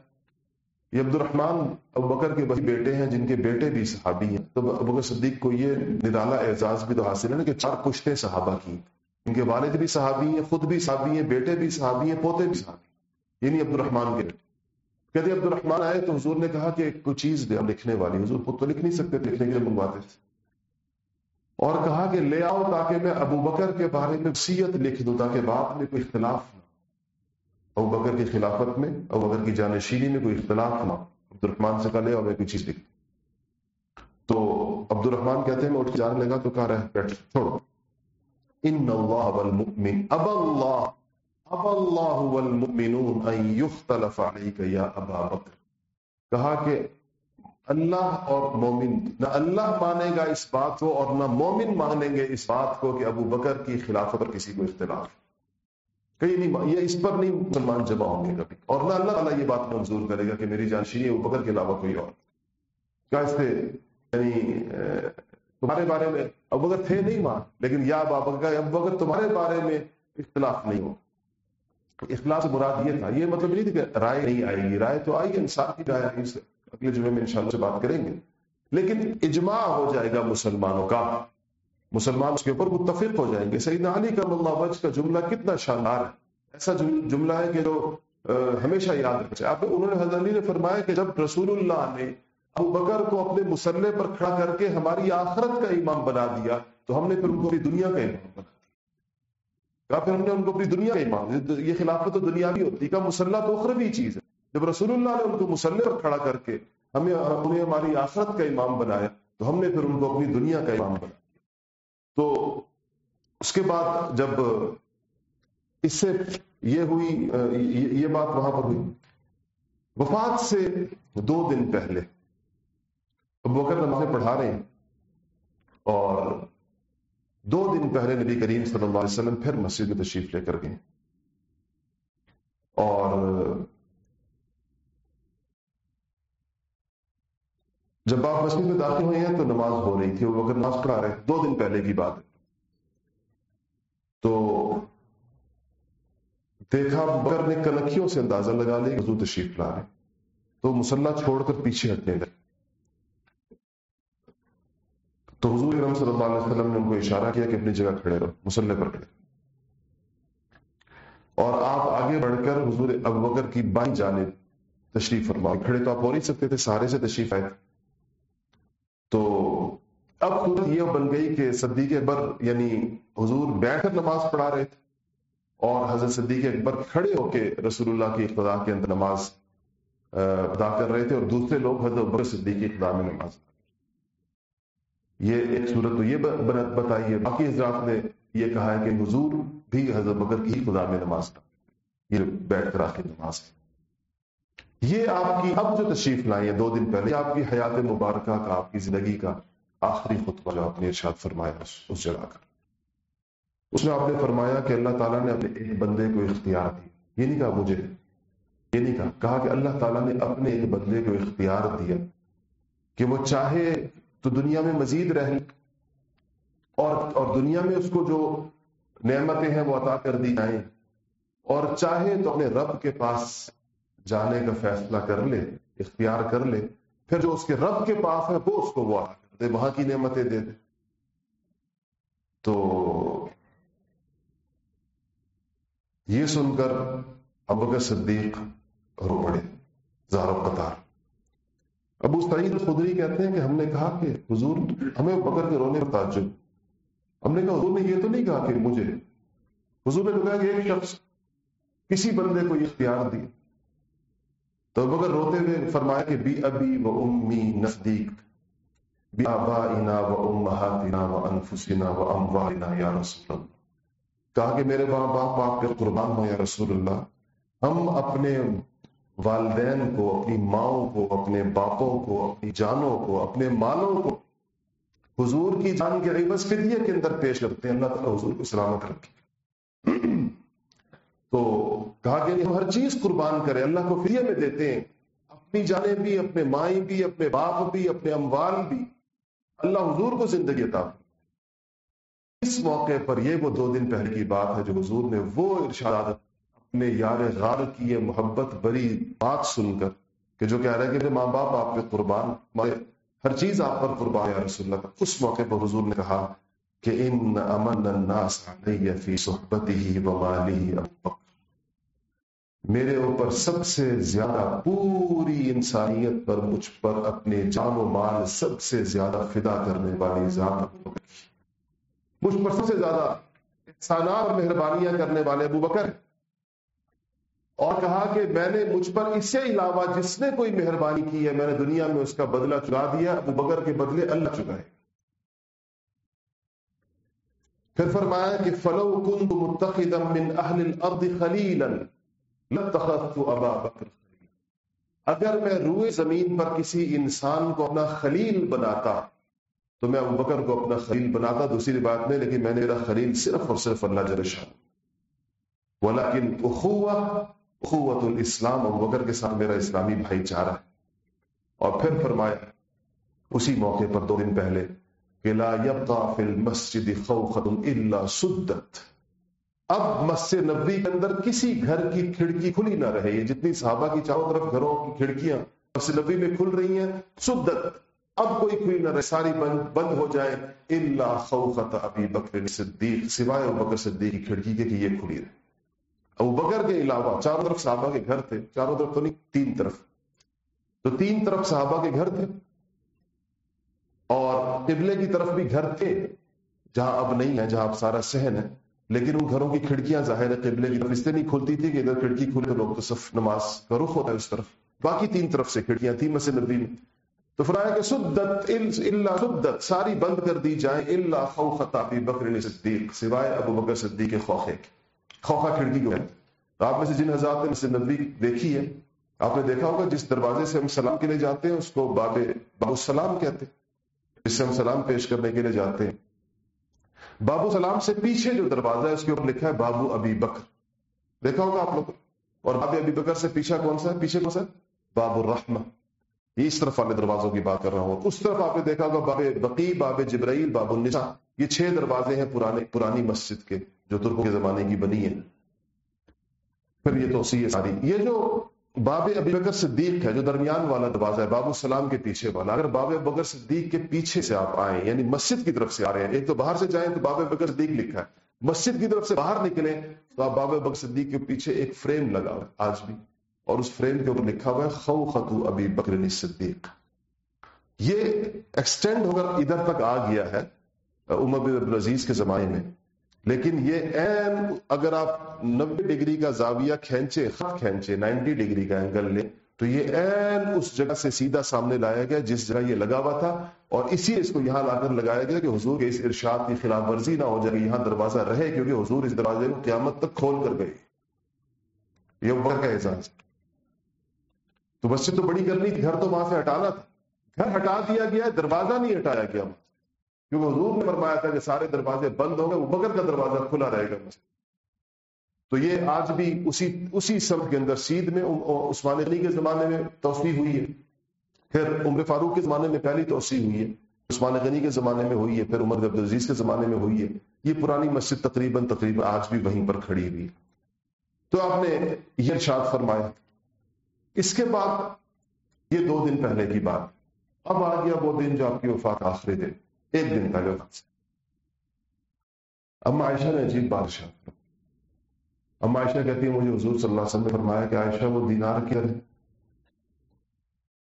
A: یہ عبد الرحمان ابو بکر کے وہی بیٹے ہیں، جن کے بیٹے بھی صحابی ہیں۔ تو ابو بکر صدیق کو یہ نرالا اعزاز بھی تو حاصل ہے نا کہ چار کشتے صحابہ کی ان کے والد بھی صحابی ہیں، خود بھی صحابی ہیں، بیٹے بھی صحابی ہیں، پوتے بھی صحابی ہیں۔ یعنی عبد الرحمان کے۔ بیٹے کہتے عبد الرحمان آئے تو حضور نے کہا کہ کوئی چیز دے لکھنے والی حضور خود تو لکھ نہیں سکتے، لکھنے کے لیے منگواتے تھے۔ اور کہا کہ، لے آؤ تاکہ میں ابو بکر کے بارے میں وسیعت لکھ دوں تاکہ بعد میں کوئی اختلاف نہ ابو بکر کی خلافت میں، ابو بکر کی جانشینی میں کوئی اختلاف نہ عبد الرحمان سے کہا، لے آؤ میں کوئی چیز لکھ تو عبد الرحمان کہتے ہیں، میں اٹھ کے جانے لگا تو کہا رہے بیٹھ چھوڑو۔ ان اللہ والمؤمن اب اللہ اب اللہ والمؤمنون ان یختلف علیک یا ابا بکر۔ کہا کہ اللہ اور مومن، نہ اللہ مانے گا اس بات کو اور نہ مومن مانیں گے اس بات کو کہ ابو بکر کی خلافت پر کسی کو اختلاف کہیں نہیں یہ اس پر نہیں مسلمان جمع ہوں گے کبھی۔ اور نہ اللہ تعالیٰ یہ بات منظور کرے گا کہ میری جانشینی ابو بکر کے علاوہ کوئی اور۔ کیا اس سے یعنی تمہارے بارے میں ابو بکر تھے نہیں ماں لیکن یا ابو بکر ابو بکر تمہارے بارے میں اختلاف نہیں ہو۔ اخلاص مراد یہ تھا۔ یہ مطلب نہیں تھا کہ رائے نہیں آئے گی۔ رائے تو آئی انسان کی رائے آئی سے۔ اگلے جمعے میں انشاءاللہ سے بات کریں گے۔ لیکن اجماع ہو جائے گا مسلمانوں کا۔ مسلمان اس کے اوپر متفق ہو جائیں گے۔ سیدنا علی کا اللہ وج کا جملہ کتنا شاندار ہے۔ ایسا جملہ ہے کہ جو ہمیشہ یاد رکھے۔ آپ انہوں نے حضرت علی نے فرمایا کہ جب رسول اللہ نے ابو بکر کو اپنے مسلح پر کھڑا کر کے ہماری آخرت کا امام بنا دیا، تو ہم نے پھر ان کو دنیا کا امام بنا دیا۔ پھر ہم نے ان کو اپنی دنیا کا امام یہ خلافت تو دنیا بھی ہوتی کا مسلح تو اخروی چیز ہے۔ جب رسول اللہ نے ان کو مسلح پر کھڑا کر کے ہمیں، انہیں ہماری آخرت کا امام بنایا، تو ہم نے پھر ان کو اپنی دنیا کا امام بنایا۔ تو اس کے بعد جب اس سے یہ ہوئی، یہ بات وہاں پر ہوئی۔ وفات سے دو دن پہلے بکر نمازیں پڑھا رہے ہیں اور دو دن پہلے نبی کریم صلی اللہ علیہ وسلم پھر مسجد میں تشریف لے کر گئے۔ اور جب آپ مسجد میں داخل ہوئے ہیں تو نماز ہو رہی تھی، وہ وقت نماز پڑھا رہے دو دن پہلے کی بات ہے۔ تو دیکھا بکر نے کنکھیوں سے اندازہ لگا لی حضور تشریف لا رہے تو مسلح چھوڑ کر پیچھے ہٹنے لگے۔ تو حضور اکرم صلی اللہ علیہ وسلم نے ان کو اشارہ کیا کہ اپنی جگہ کھڑے رہو، مسلح پر کھڑے اور آپ آگے بڑھ کر حضور ابوبکر کی بائیں جانب تشریف فرما کھڑے تو آپ ہو نہیں سکتے تھے، سارے سے تشریف آئے تو اب صورت یہ بن گئی کہ صدیق اکبر یعنی حضور بیٹھ کر نماز پڑھا رہے تھے اور حضرت صدیق اکبر کھڑے ہو کے رسول اللہ کی اقتدا کے اندر نماز ادا کر رہے تھے اور دوسرے لوگ حضرت اکبر صدیق کی اقتدا میں نماز۔ یہ ایک صورت تو یہ بتائیے باقی حضرات نے یہ کہا ہے کہ حضور بھی حضرت بکر کی خدا میں نماز تھا یہ بیٹھ کر آخر نماز ہے۔ یہ آپ کی اب جو تشریف لائی ہے دو دن پہلے آپ کی حیات مبارکہ کا، آپ کی زندگی کا آخری خطبہ جو آپ نے ارشاد فرمایا اس جگہ کا۔ اس میں آپ نے فرمایا کہ اللہ تعالیٰ نے اپنے ایک بندے کو اختیار دی یہ نہیں کہا مجھے، یہ نہیں کہا کہا کہ اللہ تعالیٰ نے اپنے ایک بندے کو اختیار دیا کہ وہ چاہے تو دنیا میں مزید رہ اور اور دنیا میں اس کو جو نعمتیں ہیں وہ عطا کر دی جائیں اور چاہے تو اپنے رب کے پاس جانے کا فیصلہ کر لے، اختیار کر لے، پھر جو اس کے رب کے پاس ہے وہ اس کو وہ عطا کر دے، وہاں کی نعمتیں دے دے۔ تو یہ سن کر ابکر صدیق رو پڑے زارو قطار۔ ابو سعید خدری کہتے ہیں کہ ہم نے کہا کہ حضور ہمیں بکر کے رونے پر تعجب۔ ہم نے کہا، حضور نے یہ تو نہیں کہا کہ مجھے۔ حضور نے کہا کہ ایک شخص کسی بندے کو اختیار دی تو بکر روتے ہوئے فرمایا کہ بی ابی و امی نزدیک بی آبا انا و امہاتنا و انفسنا و اموالنا یا رسول اللہ۔ کہا کہ میرے باپ باپ آپ کے قربان ہو یا رسول اللہ، ہم اپنے والدین کو، اپنی ماؤں کو، اپنے باپوں کو، اپنی جانوں کو، اپنے مالوں کو۔ حضور کی جان کے عوض فدیے کے اندر پیش کرتے ہیں۔ اللہ تعالیٰ حضور کو سلامت رکھے۔ تو کہا کہ ہم ہر چیز قربان کرے، اللہ کو فریے میں دیتے ہیں۔ اپنی جانیں بھی، اپنے مائیں بھی، اپنے باپ بھی، اپنے اموال بھی۔ اللہ حضور کو زندگی عطا اس موقع پر یہ وہ دو دن پہلے کی بات ہے جو حضور نے وہ ارشادات اپنے یار غار کی یہ محبت بری بات سن کر کہ جو کہہ رہے ہیں کہ ماں باپ آپ کے قربان ہر چیز آپ پر قربان یا رسول اللہ اس موقع پر حضور نے کہا کہ ان امن الناس علی فی صحبته وماله میرے اوپر سب سے زیادہ پوری انسانیت پر مجھ پر اپنے جان و مال سب سے زیادہ فدا کرنے والی ذات مجھ پر سب سے زیادہ انسانات اور مہربانیاں کرنے والے ابو بکر اور کہا کہ میں نے مجھ پر اس سے علاوہ جس نے کوئی مہربانی کی ہے، میں نے دنیا میں اس کا بدلہ چکا دیا، ابو بکر کے بدلے اللہ چکائے پھر فرمایا کہ فلو كنت متخذا من اهل الارض خليلا لاتخذت ابا بکر اگر میں روئے زمین پر کسی انسان کو اپنا خلیل بناتا، تو میں ابو بکر کو اپنا خلیل بناتا، دوسری بات نہیں، لیکن میں نے میرا خلیل صرف اور صرف اللہ جل شان۔ ولكن قوت الاسلام اور بکر کے ساتھ میرا اسلامی بھائی چارہ ہے۔ اور پھر فرمایا، اسی موقع پر دو دن پہلے کہ لا يبقى في المسجد خوخت الا سدت۔ اب مسجد نبوی کے اندر کسی گھر کی کھڑکی کھلی نہ رہے۔ یہ جتنی صحابہ کی چاروں طرف گھروں کی کھڑکیاں مسجد نبوی میں کھل رہی ہیں، سدت۔ اب کوئی کھلی نہ رہے، ساری بند بند ہو جائے۔ الا خوخت ابی بکر صدیق، سوائے بکر صدیق کی کھڑکی کے کہ یہ کھلی رہے۔ ابو بکر کے علاوہ چاروں طرف صحابہ کے گھر تھے، چاروں طرف تو نہیں، تین طرف۔ تو تین طرف صحابہ کے گھر تھے۔ اور قبلے کی طرف بھی گھر تھے، جہاں اب نہیں ہے، جہاں اب سارا سہن ہے۔ لیکن ان گھروں کی کھڑکیاں ظاہر ہے قبلے کی طرف۔ اس سے نہیں کھلتی تھی کہ ادھر کھڑکی کھلے تو لوگ تو صف نماز کا رخ ہوتا ہے اس طرف۔ باقی تین طرف سے کھڑکیاں تھی مسجد نبی میں۔ تو فرمایا کہ سدت اللہ سدت، ساری بند کر دی جائیں اللہ خوف بکر صدیق، سوائے ابو بکر صدیق کے کے۔ خوخا کھڑکی کو آپ میں سے جن حضرات نے مسجد دیکھی ہے، آپ نے دیکھا ہوگا جس دروازے سے ہم سلام کے لیے جاتے ہیں، اس کو باب بابو السلام کہتے ہیں۔ جس سے ہم سلام پیش کرنے کے لیے جاتے ہیں۔ بابو سلام سے پیچھے جو دروازہ ہے، اس کے اوپر لکھا ہے بابو ابی بکر۔ دیکھا ہوگا آپ لوگ اور باب ابی بکر سے پیچھا کون سا ہے؟ پیچھے کون سا ہے؟ باب الرحمہ۔ یہ اس طرف والے دروازوں کی بات کر رہا ہوں۔ اس طرف آپ نے دیکھا ہوگا باب بقی، باب جبرائیل، باب النساء۔ یہ چھ دروازے ہیں پرانے، پرانی مسجد کے۔ جو ترکوں کے زمانے کی بنی ہے پھر یہ توسیع ساری۔ یہ جو باب ابی بکر صدیق ہے، جو درمیان والا دروازہ ہے، باب السلام کے پیچھے والا۔ اگر باب بکر صدیق کے پیچھے سے آپ آئیں یعنی مسجد کی طرف سے آ رہے ہیں، ایک تو باہر سے جائیں تو باب بکر صدیق لکھا ہے۔ مسجد کی طرف سے باہر نکلے تو آپ بابا بک صدیق کے پیچھے ایک فریم لگا۔ ہوا ہے آج بھی۔ اور اس فریم کے اوپر لکھا ہوا ہے خو خطو ابھی بکر صدیق۔ یہ ایکسٹینڈ ہو کر ادھر تک آ گیا ہے، عمر بن عبدالعزیز کے زمانے میں۔ لیکن یہ این اگر آپ نبے ڈگری کا زاویہ کھینچے، خط کھینچے نائنٹی ڈگری کا اینگل لیں، تو یہ این اس جگہ سے سیدھا سامنے لایا گیا جس جگہ یہ لگا ہوا تھا اور اسی اس کو یہاں لا کر لگایا گیا کہ حضور کے اس ارشاد کی خلاف ورزی نہ ہو جائے یہاں دروازہ رہے کیونکہ حضور اس دروازے کو قیامت تک کھول کر گئے۔ یہ کا احساس تو بس تو بڑی کرنی تھی، گھر تو وہاں سے ہٹانا تھا۔ گھر ہٹا دیا گیا، دروازہ نہیں ہٹایا گیا۔ کیونکہ حضور نے فرمایا تھا کہ سارے دروازے بند ہو گئے وہ بغل کا دروازہ کھلا رہے گا مجھے۔ تو یہ آج بھی اسی اسی سب کے اندر سیدھ میں عثمان غنی کے زمانے میں توسیع ہوئی ہے۔ پھر عمر فاروق کے زمانے میں پہلی توسیع ہوئی ہے۔ عثمان غنی کے زمانے میں ہوئی ہے، پھر عمر عبدالعزیز کے زمانے میں ہوئی ہے۔ یہ پرانی مسجد تقریباً تقریباً آج بھی وہیں پر کھڑی ہوئی ہے۔ تو آپ نے یہ ارشاد فرمایا۔ اس کے بعد، یہ دو دن پہلے کی بات۔ اب آ گیا وہ دن جو آپ کی وفات آخری دن۔ ایک دن پہلے وفات سے اما عائشہ نے عجیب بادشاہ اما عائشہ کہتی ہے مجھے حضور صلی اللہ علیہ وسلم نے فرمایا کہ عائشہ وہ دینار کدھر ہے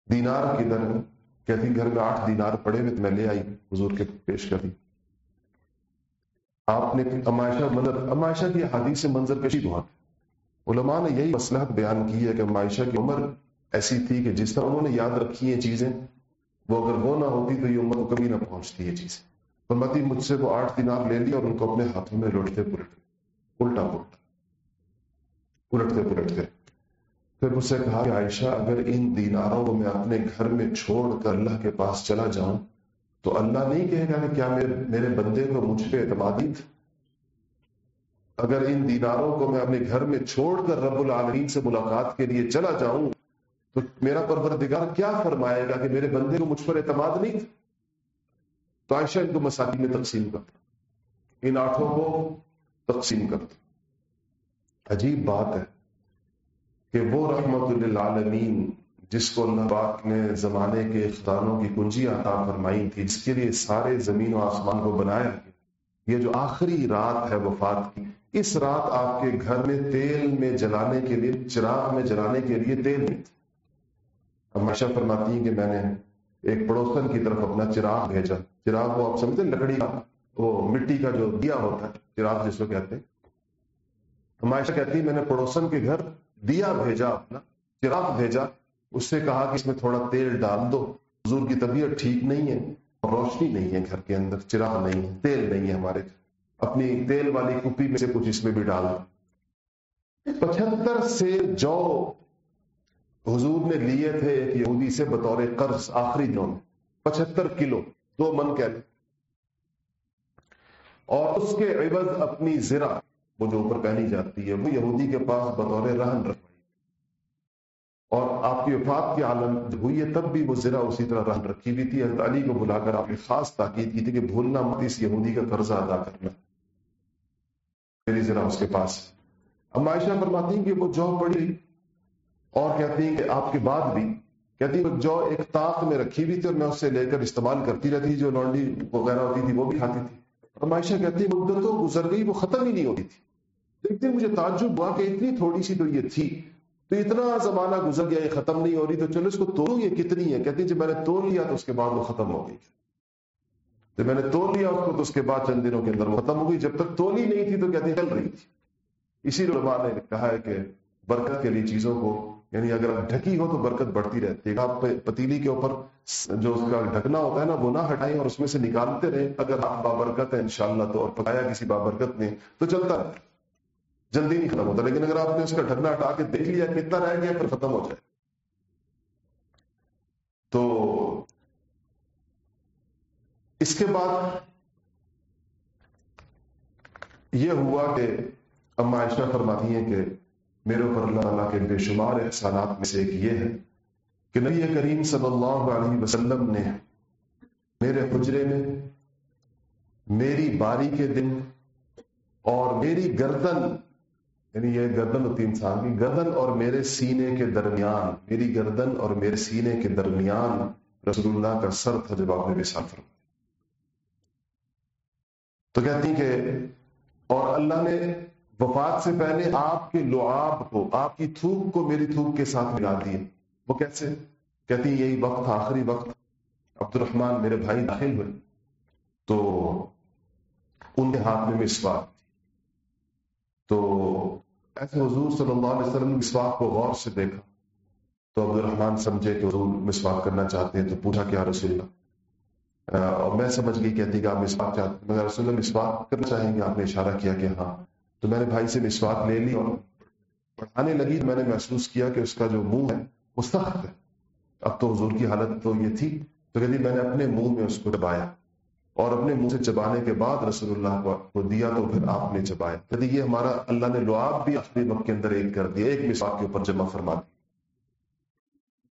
A: دینار کدھر ہے کہتی گھر میں آٹھ دینار پڑے ہوئے میں لے آئی حضور کے پیش کر دی آپ نے امائشہ منظر امائشہ کی حادیث سے منظر پیشی بہت علماء نے یہی مسلحت بیان کی ہے کہ امائشہ کی عمر ایسی تھی کہ جس طرح انہوں نے یاد رکھی ہیں چیزیں وہ اگر وہ نہ ہوتی تو یہ عمر کو کبھی نہ پہنچتی یہ چیزیں فرماتی، مجھ سے وہ آٹھ دینار لے لیا اور ان کو اپنے ہاتھوں میں لوٹتے پلٹتے الٹا پلٹا پلٹتے پلٹتے۔ پھر اس سے کہا کہ عائشہ، اگر ان دیناروں کو میں اپنے گھر میں چھوڑ کر اللہ کے پاس چلا جاؤں، تو اللہ نہیں کہے گا کہ کیا میرے میرے بندے کو مجھ پہ اعتمادی اگر ان دیناروں کو میں اپنے گھر میں چھوڑ کر رب العالمین سے ملاقات کے لیے چلا جاؤں تو میرا پروردگار کیا فرمائے گا کہ میرے بندے کو مجھ پر اعتماد نہیں؟ تھا تو عائشہ ان کو مساجد میں تقسیم کرتا ان آٹھوں کو تقسیم کرتا عجیب بات ہے کہ وہ رحمت للعالمین جس کو اللہ پاک نے زمانے کے اختاروں کی کنجی عطا فرمائی تھی، جس کے لیے سارے زمین و آسمان کو بنایا یہ جو آخری رات ہے وفات کی، اس رات آپ کے گھر میں تیل میں جلانے کے لیے، چراغ میں جلانے کے لیے تیل نہیں تھا۔ ہمیشہ فرماتی ہیں کہ میں نے ایک پڑوسن کی طرف اپنا چراغ بھیجا۔ چراغ وہ آپ سمجھتے لکڑی کا، وہ مٹی کا جو دیا ہوتا ہے، چراغ جس کو کہتے ہیں۔ ہمائشہ کہتی میں نے پڑوسن کے گھر دیا بھیجا، اپنا چراغ بھیجا۔ اس سے کہا کہ اس میں تھوڑا تیل ڈال دو۔ حضور کی طبیعت ٹھیک نہیں ہے، روشنی نہیں ہے گھر کے اندر، چراغ نہیں ہے، تیل نہیں ہے ہمارے۔ اپنی تیل والی کپی میں سے کچھ اس میں بھی ڈال دو۔ پچہتر سے جو حضور نے لیے تھے ایک یہودی سے بطور قرض آخری دنوں میں پچہتر کلو، دو من کہہ لیں اور اس کے عوض اپنی زرا وہ جو اوپر پہنی جاتی ہے، وہ یہودی کے پاس بطور رہن رکھوائی۔ اور آپ کی وفات کی عالم ہوئی ہے، تب بھی وہ ذرا اسی طرح رہن رکھی ہوئی تھی۔ حضرت علی کو بلا کر آپ نے خاص تاکید کی تھی کہ بھولنا مت، اس یہودی کا قرضہ ادا کرنا۔ میری ذرا اس کے پاس۔ اب عائشہ فرماتی ہیں کہ وہ جو پڑی اور کہتی ہیں کہ آپ کے بعد بھی کہتی وہ جو ایک طاق میں رکھی ہوئی تھی اور میں اس سے لے کر استعمال کرتی رہتی جو لانڈی وغیرہ ہوتی تھی، وہ بھی کھاتی تھی۔ اور عائشہ کہتی مدتوں گزر گئی وہ ختم ہی نہیں ہوتی تھی۔ لیکن مجھے تعجب ہوا کہ اتنی تھوڑی سی تو یہ تھی۔ تو اتنا زمانہ گزر گیا، یہ ختم نہیں ہو رہی، تو چلو اس کو تولوں یہ کتنی ہے؟ کہتی جب میں نے تول لیا تو اس کے بعد وہ ختم ہو گئی۔ جب میں نے تول لیا اس کو تو اس کے بعد چند دنوں کے اندر وہ ختم ہو گئی۔ جب تک تولی نہیں تھی تو کہتی چل رہی تھی۔ اسی علماء نے کہا ہے کہ برکت کے لیے چیزوں کو یعنی اگر آپ ڈھکی ہو تو برکت بڑھتی رہتی ہے۔ آپ پتیلی کے اوپر جو اس کا ڈھکنا ہوتا ہے نا، وہ نہ ہٹائیں اور اس میں سے نکالتے رہیں۔ اگر آپ بابرکت ہے انشاءاللہ تو اور پکایا کسی بابرکت نے تو چلتا رہتا جلدی نہیں ختم ہوتا، لیکن اگر آپ نے اس کا ڈھکنا ہٹا کے دیکھ لیا، کتنا رہ گیا، پھر ختم ہو جائے۔ تو اس کے بعد یہ ہوا کہ اما عائشہ فرماتی ہیں کہ میرے اوپر اللہ تعالیٰ کے بے شمار احسانات میں سے ایک یہ ہے کہ نبی کریم صلی اللہ علیہ وسلم نے میرے حجرے میں میری باری کے دن اور میری گردن یعنی یہ گردن ہوتی انسان کی، گردن اور میرے سینے کے درمیان، میری گردن اور میرے سینے کے درمیان رسول اللہ کا سر تھا جب آپ نے فرمایا۔ تو کہتی کہ اور اللہ نے وفات سے پہلے آپ کے لعاب کو، آپ کی تھوک کو میری تھوک کے ساتھ ملا دیا وہ کیسے؟ کہتی یہی وقت، آخری وقت۔ عبد الرحمان میرے بھائی داخل ہوئے۔ تو ان کے ہاتھ میں مسواک تھی۔ تو ایسے حضور صلی اللہ علیہ وسلم نے مسواک کو غور سے دیکھا۔ تو عبد الرحمان سمجھے کہ حضور مسواک کرنا چاہتے ہیں، تو پوچھا، کیا رسول اللہ؟ اور میں سمجھ گئی، کہتی کہ آپ مسواک چاہتے ہیں۔ رسول اللہ، مسواک کرنا چاہیں گے؟ آپ نے اشارہ کیا کہ ہاں۔ تو میں نے بھائی سے مسواک لے لی اور پڑھانے لگی میں نے محسوس کیا کہ اس کا جو منہ ہے وہ سخت ہے۔ اب تو حضور کی حالت تو یہ تھی تو کہتی میں نے اپنے منہ میں اس کو دبایا اور اپنے منہ سے چبانے کے بعد رسول اللہ کو دیا تو پھر آپ نے چبایا۔ کہتے یہ ہمارا اللہ نے لعاب بھی آخری وقت کے اندر ایک کر دیا، ایک مساق کے اوپر جمع فرما دی۔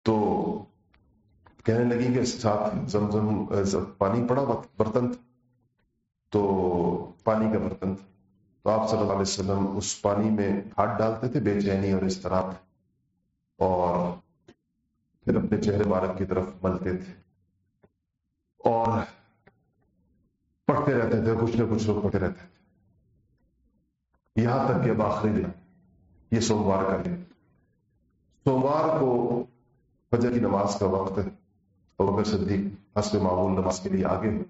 A: تو کہنے لگی کہ ساتھ زمزم پانی پڑا برتن تو پانی کا برتن تھا۔ تو آپ صلی اللہ علیہ وسلم اس پانی میں ہاتھ ڈالتے تھے، بے چینی اور اس طرح اور پھر اپنے چہرے بارک کی طرف ملتے تھے۔ اور پڑھتے رہتے تھے، کچھ نہ کچھ لوگ پڑھتے رہتے تھے۔ یہاں تک کہ اب آخری دن، یہ سوموار کا دن۔ سوموار کو فجر کی نماز کا وقت ہے۔ اور اگر صدیق حسب معمول نماز کے لیے آگے ہوئے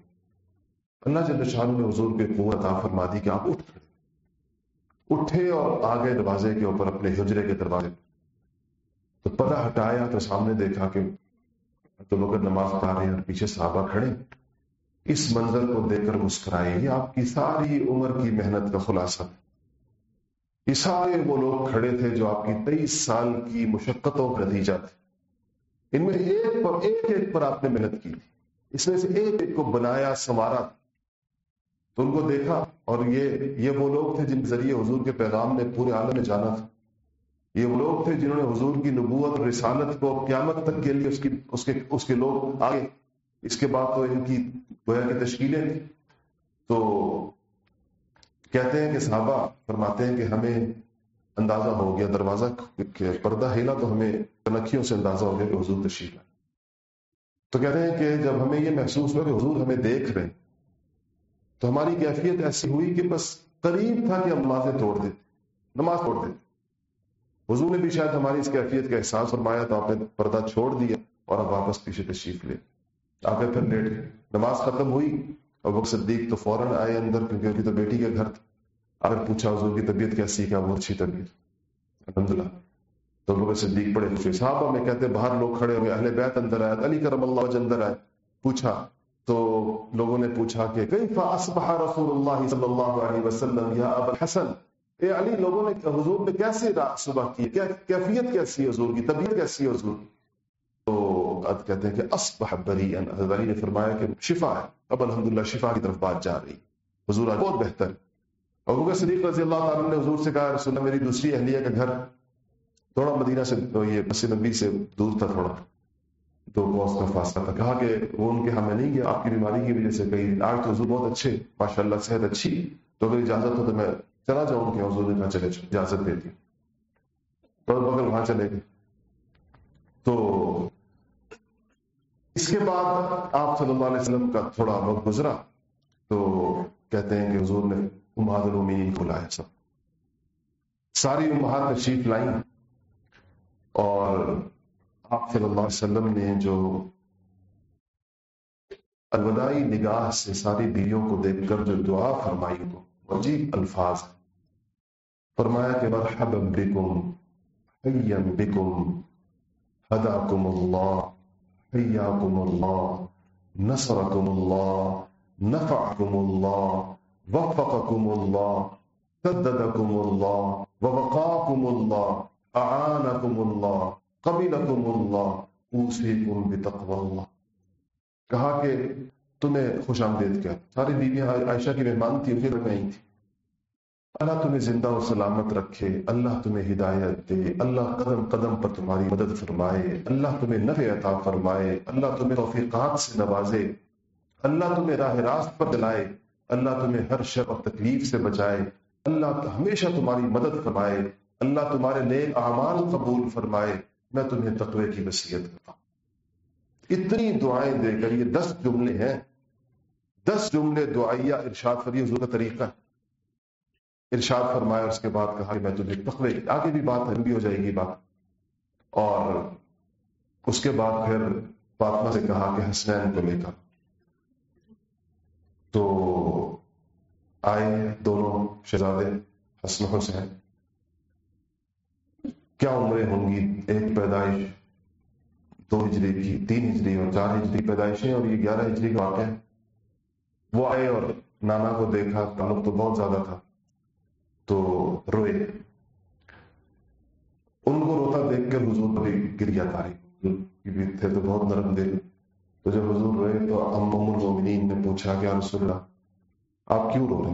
A: اللہ جل شاہ نے حضور پہ قوت عطا فرما دی کہ آپ اٹھ کھڑے۔ اٹھے اور آگے دروازے کے اوپر اپنے ہجرے کے دروازے تو پتہ ہٹایا تو سامنے دیکھا کہ تو لوگ نماز پڑھا رہے ہیں اور پیچھے صحابہ کھڑے اس منظر کو دیکھ کر مسکرائے، یہ آپ کی ساری عمر کی محنت کا خلاصہ۔ یہ سارے وہ لوگ کھڑے تھے جو آپ کی تیئیس سال کی مشقتوں کا نتیجہ تھے۔ ان میں ایک پر ایک ایک پر آپ نے محنت کی۔ تھی اس میں سے ایک ایک کو بنایا، سنوارا۔ تو ان کو دیکھا اور یہ یہ وہ لوگ تھے جن کے ذریعے حضور کے پیغام نے پورے عالم میں جانا تھا۔ یہ وہ لوگ تھے جنہوں نے حضور کی نبوت اور رسالت کو قیامت تک کے لیے اس کی، اس کے اس کے لوگ آگے، اس کے بعد تو ان کی گویا کی تشکیلیں تھیں۔ تو کہتے ہیں کہ صحابہ فرماتے ہیں کہ ہمیں اندازہ ہو گیا، دروازہ پردہ ہیلا تو ہمیں تنکھیوں سے اندازہ ہو گیا کہ حضور تشریف ہے تو کہتے ہیں کہ جب ہمیں یہ محسوس ہوا کہ حضور ہمیں دیکھ رہے تو ہماری کیفیت ایسی ہوئی کہ بس قریب تھا کہ ہم نمازیں توڑ دیتے نماز توڑ دیتے حضور نے بھی شاید ہماری اس کیفیت کا احساس فرمایا تو آپ نے پردہ چھوڑ دیا اور اب واپس پیچھے تشریف لے۔ آگے پھر لیٹ گئے نماز ختم ہوئی اور وہ صدیق تو فوراً آئے اندر کیونکہ ابھی تو بیٹی کے گھر تھا۔ اگر پوچھا حضور کی طبیعت کیسی کیا وہ اچھی طبیعت۔ الحمد للہ تو وہ صدیق بڑے خوش صحابہ میں کہتے باہر لوگ کھڑے ہوئے، اہل بیت اندر آئے علی کرم اللہ وجہ اندر آئے پوچھا تو لوگوں نے پوچھا کہ کیف اصبح رسول اللہ صلی اللہ علیہ وسلم یا ابا الحسن؟ اے علی، لوگوں نے حضور نے کیسے صبح کی؟ کیا کیفیت کیسی حضور کی؟ طبیعت کیسی حضور کی؟ تو عد کہتے ہیں کہ اصبح بری حضرت علی نے فرمایا کہ شفا ہے۔ اب الحمدللہ شفا کی طرف بات جا رہی۔ حضور بہت بہتر اور بکر صدیق رضی اللہ تعالیٰ نے حضور سے کہا رسول اللہ، میری دوسری اہلیہ کا گھر تھوڑا مدینہ سے، یہ مسجد نبی سے دور تھا تھوڑا۔ تو اس کا فاصلہ تھا۔ کہا کہ وہ ان کے ہاں میں نہیں گیا، آپ کی بیماری کی وجہ سے کہیں آج تو حضور بہت اچھے ماشاء اللہ صحت اچھی۔ تو اگر اجازت ہو تو میں چلا جاؤں کہ حضور نے کہا چلے اجازت دے دی تو بغل وہاں چلے گئے۔ تو اس کے بعد آپ صلی اللہ علیہ وسلم کا تھوڑا وقت گزرا۔ تو کہتے ہیں کہ حضور نے امہاد المین کو لایا سب۔ ساری امہاد تشریف لائیں اور آپ صلی اللہ علیہ وسلم نے جو الوداعی نگاہ سے ساری بیویوں کو دیکھ کر جو دعا فرمائی کو عجیب الفاظ فرمایا کہ مرحبا بکم حیا بکم حداکم اللہ، حیاکم اللہ، نصرکم اللہ، نفعکم اللہ، وفقکم اللہ، سددکم اللہ، ووقاکم اللہ، اعانکم اللہ قبلکم اللہ اوسیکم بتقوى اللہ۔ کہا کہ تمہیں خوش آمدید کیا۔ ساری بیویاں عائشہ کی مہمان تھی پھر میں تھی۔ اللہ تمہیں زندہ و سلامت رکھے، اللہ تمہیں ہدایت دے، اللہ قدم قدم پر تمہاری مدد فرمائے، اللہ تمہیں نفع عطا فرمائے، اللہ تمہیں توفیقات سے نوازے، اللہ تمہیں راہ راست پر دلائے، اللہ تمہیں ہر شر اور تکلیف سے بچائے، اللہ ہمیشہ تمہاری مدد فرمائے، اللہ تمہارے نیک اعمال قبول فرمائے۔ میں تمہیں تقوی کی وصیت کرتا ہوں۔ اتنی دعائیں دے کر یہ دس جملے ہیں۔ دس جملے دعائیہ ارشاد فری حضور کا طریقہ ہے۔ ارشاد فرمایا، اس کے بعد کہا کہ میں تجھے تخوے آگے بھی بات لمبی ہو جائے گی، بات۔ اور اس کے بعد پھر فاطمہ سے کہا کہ حسنین کو لے کر۔ تو آئے دونوں شہزادے حسن حسین۔ کیا عمریں ہوں گی؟ ایک پیدائش دو ہجری کی، تین ہجری اور چار ہجری پیدائشیں اور یہ گیارہ ہجری کا واقعہ وہ آئے اور نانا کو دیکھا، تعلق تو بہت زیادہ تھا۔ تو روئے۔ ان کو روتا دیکھ کر حضور پر گریا تاری۔ بھی تھے تو بہت نرم دل۔ تو جب حضور روئے تو ام المومنین نے پوچھا کہ رسول اللہ، آپ کیوں رو رہے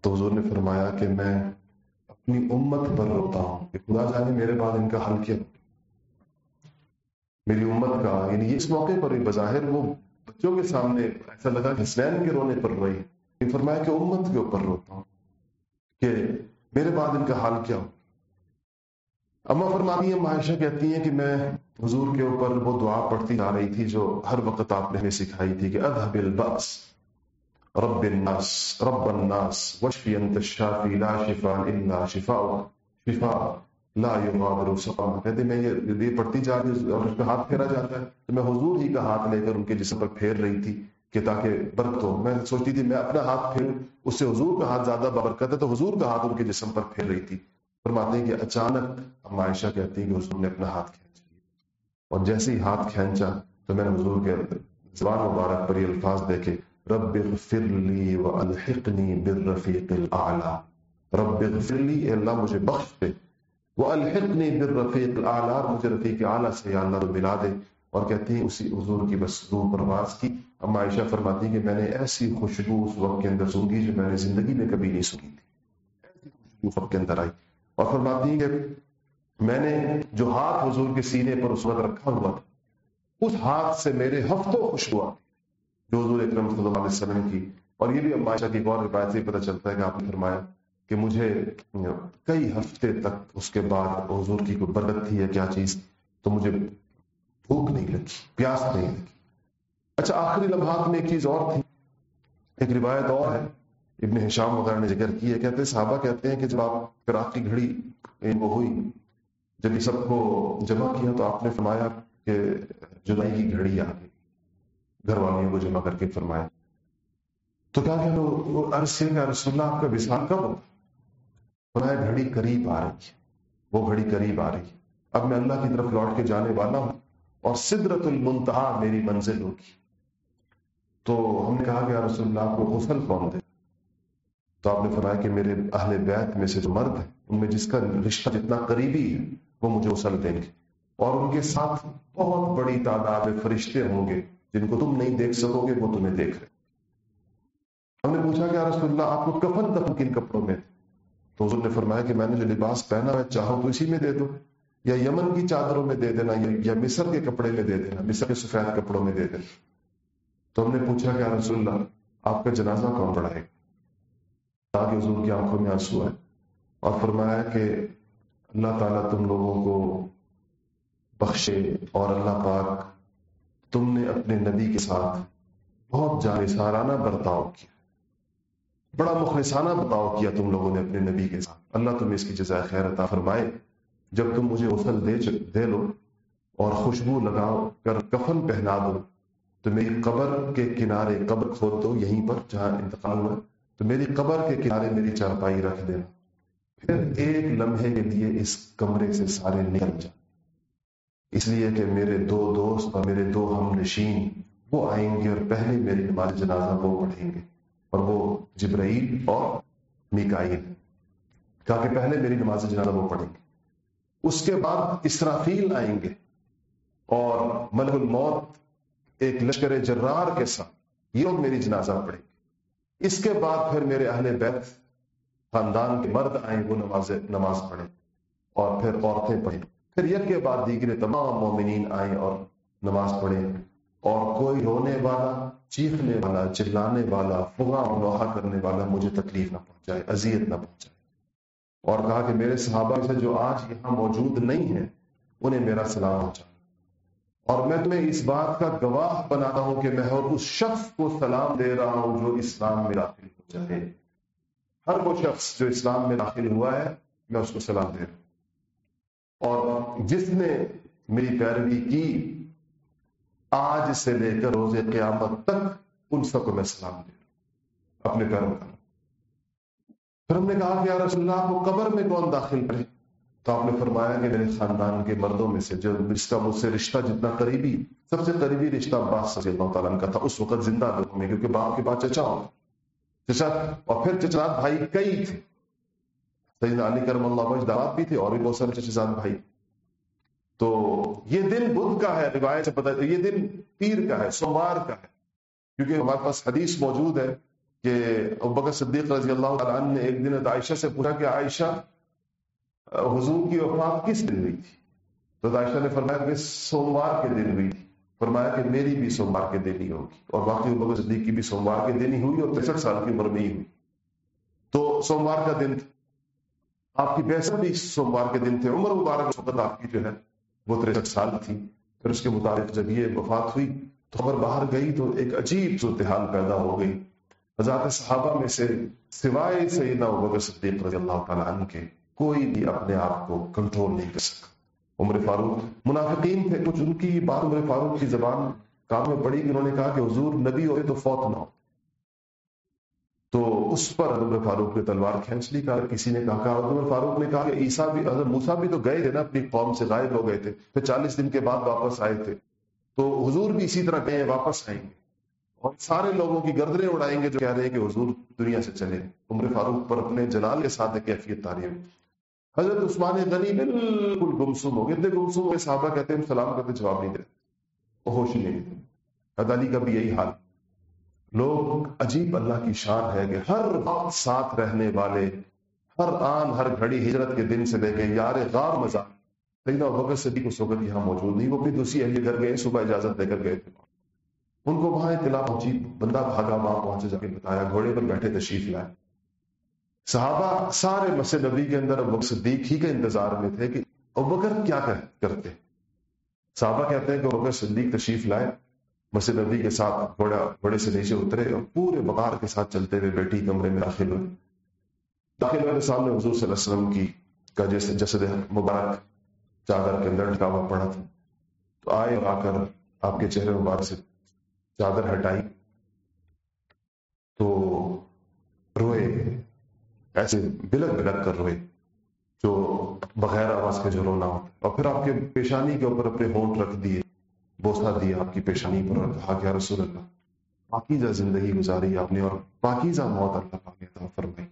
A: تو حضور نے فرمایا کہ میں اپنی امت پر روتا ہوں۔ کہ خدا جانے میرے بعد ان کا حل کیا۔ میری امت کا یعنی اس موقع پر بظاہر وہ بچوں کے سامنے ایسا لگا کہ حسنین کے رونے پر روئی۔ فرمایا کہ امت کے اوپر روتا ہوں۔ کہ میرے بعد ان کا حال کیا۔ ہو اما فرمانی ہے معاشہ کہتی ہیں کہ میں حضور کے اوپر وہ دعا پڑھتی آ رہی تھی جو ہر وقت آپ نے ہمیں سکھائی تھی کہ اذهب الباس رب الناس رب الناس وشفی انت الشافی لا شفاء الا شفاء شفاء، لا یغادر سقما کہتے میں یہ پڑھتی جا رہی اور اس پہ ہاتھ پھیرا جاتا ہے، تو میں حضور ہی کا ہاتھ لے کر ان کے جسم پر پھیر رہی تھی کہ تاکہ برکت ہو۔ میں سوچتی تھی، میں اپنا ہاتھ پھیروں، اس سے حضور کا ہاتھ زیادہ بابرکت ہے، تو حضور کا ہاتھ ان کے جسم پر پھیر رہی تھی۔ فرماتے ہیں کہ اچانک ہم عائشہ کہتی ہیں کہ حضور نے اپنا ہاتھ کھینچ لیا اور جیسے ہی ہاتھ کھینچا، تو میں نے حضور کے زبان مبارک پر یہ الفاظ دیکھے۔ رب اغفر لی والحقنی بالرفیق الاعلی رب اغفر لی اے اللہ، مجھے بخش دے. والحقنی بالرفیق الاعلی مجھے رفیق اعلی سے یا اللہ ملا دے. اور کہتی ہیں اسی حضور کی بس روح پرواز کی، اما عائشہ فرماتی کہ میں نے ایسی خوشبو اس وقت کے اندر سنگی جو میں نے زندگی میں کبھی نہیں سنی تھی. ایسی خوشبو وقت کے اندر آئی. اور فرماتی کہ میں نے جو ہاتھ حضور کے سینے پر اس وقت رکھا ہوا تھا، اس ہاتھ سے میرے ہفتوں خوشبو آتی جو حضور اکرم صلی اللہ علیہ وسلم کی۔ اور یہ بھی اما عائشہ کی ایک اور روایت سے پتہ چلتا ہے کہ آپ نے فرمایا کہ مجھے کئی ہفتے تک اس کے بعد حضور کی کوئی برکت تھی یا کیا چیز، تو مجھے بھوک نہیں لگی، پیاس نہیں لگی۔ اچھا آخری لمحات میں ایک چیز اور تھی۔ ایک روایت اور ہے۔ ابن حشام وغیرہ نے ذکر کی ہے۔ کہتے ہیں، صحابہ کہتے ہیں کہ جب آپ فراق کی گھڑی وہ ہوئی، جب یہ سب کو جمع کیا تو آپ نے فرمایا کہ جدائی کی گھڑی آ گئی۔ گھر والیوں کو جمع کر کے فرمایا۔ تو کیا کہ عرض سے کہ رسول اللہ آپ کا وصال کب ہوتا فرمایا، گھڑی قریب آ رہی ہے۔ وہ گھڑی قریب آ رہی ہے۔ اب میں اللہ کی طرف لوٹ کے جانے والا ہوں اور سدرت المنتہا میری منزل ہوگی۔ تو ہم نے کہا کہ رسول اللہ، آپ کو غسل کون دے؟ تو آپ نے فرمایا کہ میرے اہل بیت میں سے جو مرد ہیں ان میں جس کا رشتہ جتنا قریبی ہے، وہ مجھے غسل دیں گے۔ اور ان کے ساتھ بہت بڑی تعداد فرشتے ہوں گے۔ جن کو تم نہیں دیکھ سکو گے، وہ تمہیں دیکھ رہے ہم نے پوچھا کہ رسول اللہ، آپ کو کفن تک کن کپڑوں میں؟ تو حضور نے فرمایا کہ میں نے جو لباس پہنا ہے چاہو تو اسی میں دے دو۔ یا یمن کی چادروں میں دے دینا، یا مصر کے کپڑے میں دے دینا، مصر کے سفید کپڑوں میں دے دینا۔ تو ہم نے پوچھا کہ رسول اللہ، آپ کا جنازہ کون پڑھائے؟ گا تاکہ حضور کی آنکھوں میں آنسو ہے اور فرمایا کہ اللہ تعالیٰ تم لوگوں کو بخشے اور اللہ پاک تم نے اپنے نبی کے ساتھ بہت جان سارانہ برتاؤ کیا۔ بڑا مخلصانہ برتاؤ کیا تم لوگوں نے اپنے نبی کے ساتھ۔ اللہ تمہیں اس کی جزائے خیر عطا فرمائے۔ جب تم مجھے غسل دے دے لو اور خوشبو لگاؤ، کر، کفن پہنا دو، تو میری قبر کے کنارے قبر کھود دو، یہیں پر جہاں انتقال ہوا۔ تو میری قبر کے کنارے میری چارپائی رکھ دینا پھر ایک لمحے کے لیے اس کمرے سے سارے نکل جا۔ اس لیے کہ میرے دو دوست اور میرے دو ہم نشین، وہ آئیں گے اور پہلے میری نماز جنازہ وہ پڑھیں گے۔ اور وہ جبرائیل اور میکائیل کہا کہ پہلے میری نماز جنازہ وہ پڑھیں گے۔ اس کے بعد اسرافیل آئیں گے اور ملک الموت ایک لشکر جرار کے ساتھ یہ لوگ میری جنازہ پڑھیں گے۔ اس کے بعد پھر میرے اہل بیت خاندان کے مرد آئیں، وہ نماز نماز پڑھیں اور پھر عورتیں پڑھیں۔ پھر یک کے بعد دیگر تمام مومنین آئیں اور نماز پڑھیں۔ اور کوئی رونے والا، چیخنے والا، چلانے والا فغا اور کرنے والا مجھے تکلیف نہ پہنچائے، اذیت نہ پہنچائے۔ اور کہا کہ میرے صحابہ سے جو آج یہاں موجود نہیں ہیں، انہیں میرا سلام پہنچا اور میں تمہیں اس بات کا گواہ بناتا ہوں کہ میں اور اس شخص کو سلام دے رہا ہوں جو اسلام میں داخل ہو جائے۔ ہر وہ شخص جو اسلام میں داخل ہوا ہے، میں اس کو سلام دے رہا ہوں۔ اور جس نے میری پیروی کی، آج سے لے کر روز قیامت تک ان سب کو میں سلام دے رہا اپنے پیروں کا پھر ہم نے کہا کہ یا رسول اللہ کو قبر میں کون داخل کرے تو آپ نے فرمایا کہ میرے خاندان کے مردوں میں سے جو رشتہ، مجھ سے رشتہ جتنا قریبی، سب سے قریبی رشتہ عباس صلی اللہ تعالیٰ کا تھا۔ اس وقت زندہ لوگوں میں کیونکہ باپ کے بعد چچا ہو چچا، اور پھر چچرات بھائی کئی تھے۔ سیدنا علی کرم اللہ بج دعوت بھی تھے اور بھی بہت سارے چچزاد بھائی۔ تو یہ دن بدھ کا ہے، روایت سے پتہ یہ دن پیر کا ہے، سوموار کا ہے۔ کیونکہ ہمارے پاس حدیث موجود ہے کہ ابکر صدیق رضی اللہ تعالیٰ نے ایک دن عائشہ سے پوچھا کہ عائشہ، حضور کی وفات کس دن ہوئی تھی؟ تو عائشہ نے فرمایا کہ سوموار کے دن ہوئی تھی۔ فرمایا کہ میری بھی سوموار کے دن ہی ہوگی۔ اور باقی ابکر صدیق کی بھی سوموار کے دن ہی ہوئی اور پینسٹھ سال کی عمر میں ہی ہوئی۔ تو سوموار کا دن تھا۔ آپ کی بحثت بھی سوموار کے دن تھے۔ عمر مبارک وقت آپ کی جو ہے وہ تریسٹھ سال تھی۔ پھر اس کے مطابق جب یہ وفات ہوئی تو خبر باہر گئی تو ایک عجیب صورتحال پیدا ہو گئی۔ حضرات صحابہ میں سے سوائے سیدنا ابکر صدیق رضی اللہ تعالیٰ عنہ کے کوئی بھی اپنے آپ کو کنٹرول نہیں کر سکا۔ عمر فاروق منافقین تھے۔ کچھ ان کی بات عمر فاروق کی زبان کام میں پڑی کہ انہوں نے کہا کہ حضور نبی ہوئے تو فوت نہ ہو۔ تو اس پر عمر فاروق نے تلوار کھینچ لی، کہا، کسی نے کہا کہ عمر فاروق نے کہا کہ عیسیٰ بھی، حضرت موسیٰ بھی تو گئے تھے نا، اپنی قوم سے غائب ہو گئے تھے، پھر چالیس دن کے بعد واپس آئے تھے۔ تو حضور بھی اسی طرح گئے، واپس آئیں۔ گے اور سارے لوگوں کی گردنیں اڑائیں گے جو کہہ رہے ہیں کہ حضور دنیا سے چلے۔ عمر فاروق پر اپنے جلال کے ساتھ کیفیت تعریف حضرت عثمان غنی بالکل گمسم ہو گئے، اتنے گمسم ہوئے صحابہ کہتے ہیں سلام کرتے جواب نہیں دیتے ہوش ہی نہیں دیتے۔ حدالی کا بھی یہی حال۔ لوگ عجیب اللہ کی شان ہے کہ ہر وقت ساتھ رہنے والے، ہر آن، ہر گھڑی ہجرت کے دن سے لے کے یار غار مزہ۔ سیدنا بکر صدیق اس وقت یہاں موجود نہیں، وہ اپنی دوسری اہلیہ گھر گئے، صبح اجازت دے کر گئے۔ تھے ان کو وہاں اطلاع پہنچی، بندہ بھاگا وہاں پہنچے، جا کے بتایا، گھوڑے پر بیٹھے تشریف لائے۔ صحابہ سارے مسجد نبی کے اندر، ابو صدیق ہی کے انتظار میں تھے کہ ابکر کیا کرتے صحابہ کہتے ہیں کہ ابکر صدیق تشریف لائے۔ مسجد نبی کے ساتھ گھوڑا گھوڑے سے نیچے اترے اور پورے بکار کے ساتھ چلتے ہوئے بیٹھی کمرے میں داخل ہوئے۔ داخل ہوئے سامنے حضور صلی اللہ علیہ وسلم کی کا جیسے جسد مبارک چادر کے اندر ڈھکا ہوا پڑا تھا۔ تو آئے اور آ کر آپ کے چہرے مبارک سے چادر ہٹائی۔ تو روئے۔ ایسے بلک بلک کر روئے جو بغیر آواز کے جو رونا ہوتا اور پھر آپ کے پیشانی کے اوپر اپنے ہونٹ رکھ دیے۔ بوسا دیا آپ کی پیشانی پر اور کہا کہ رسول اللہ، پاکیزہ زندگی گزاری آپ نے اور پاکیزہ موت اللہ پاک عطا فرمائی.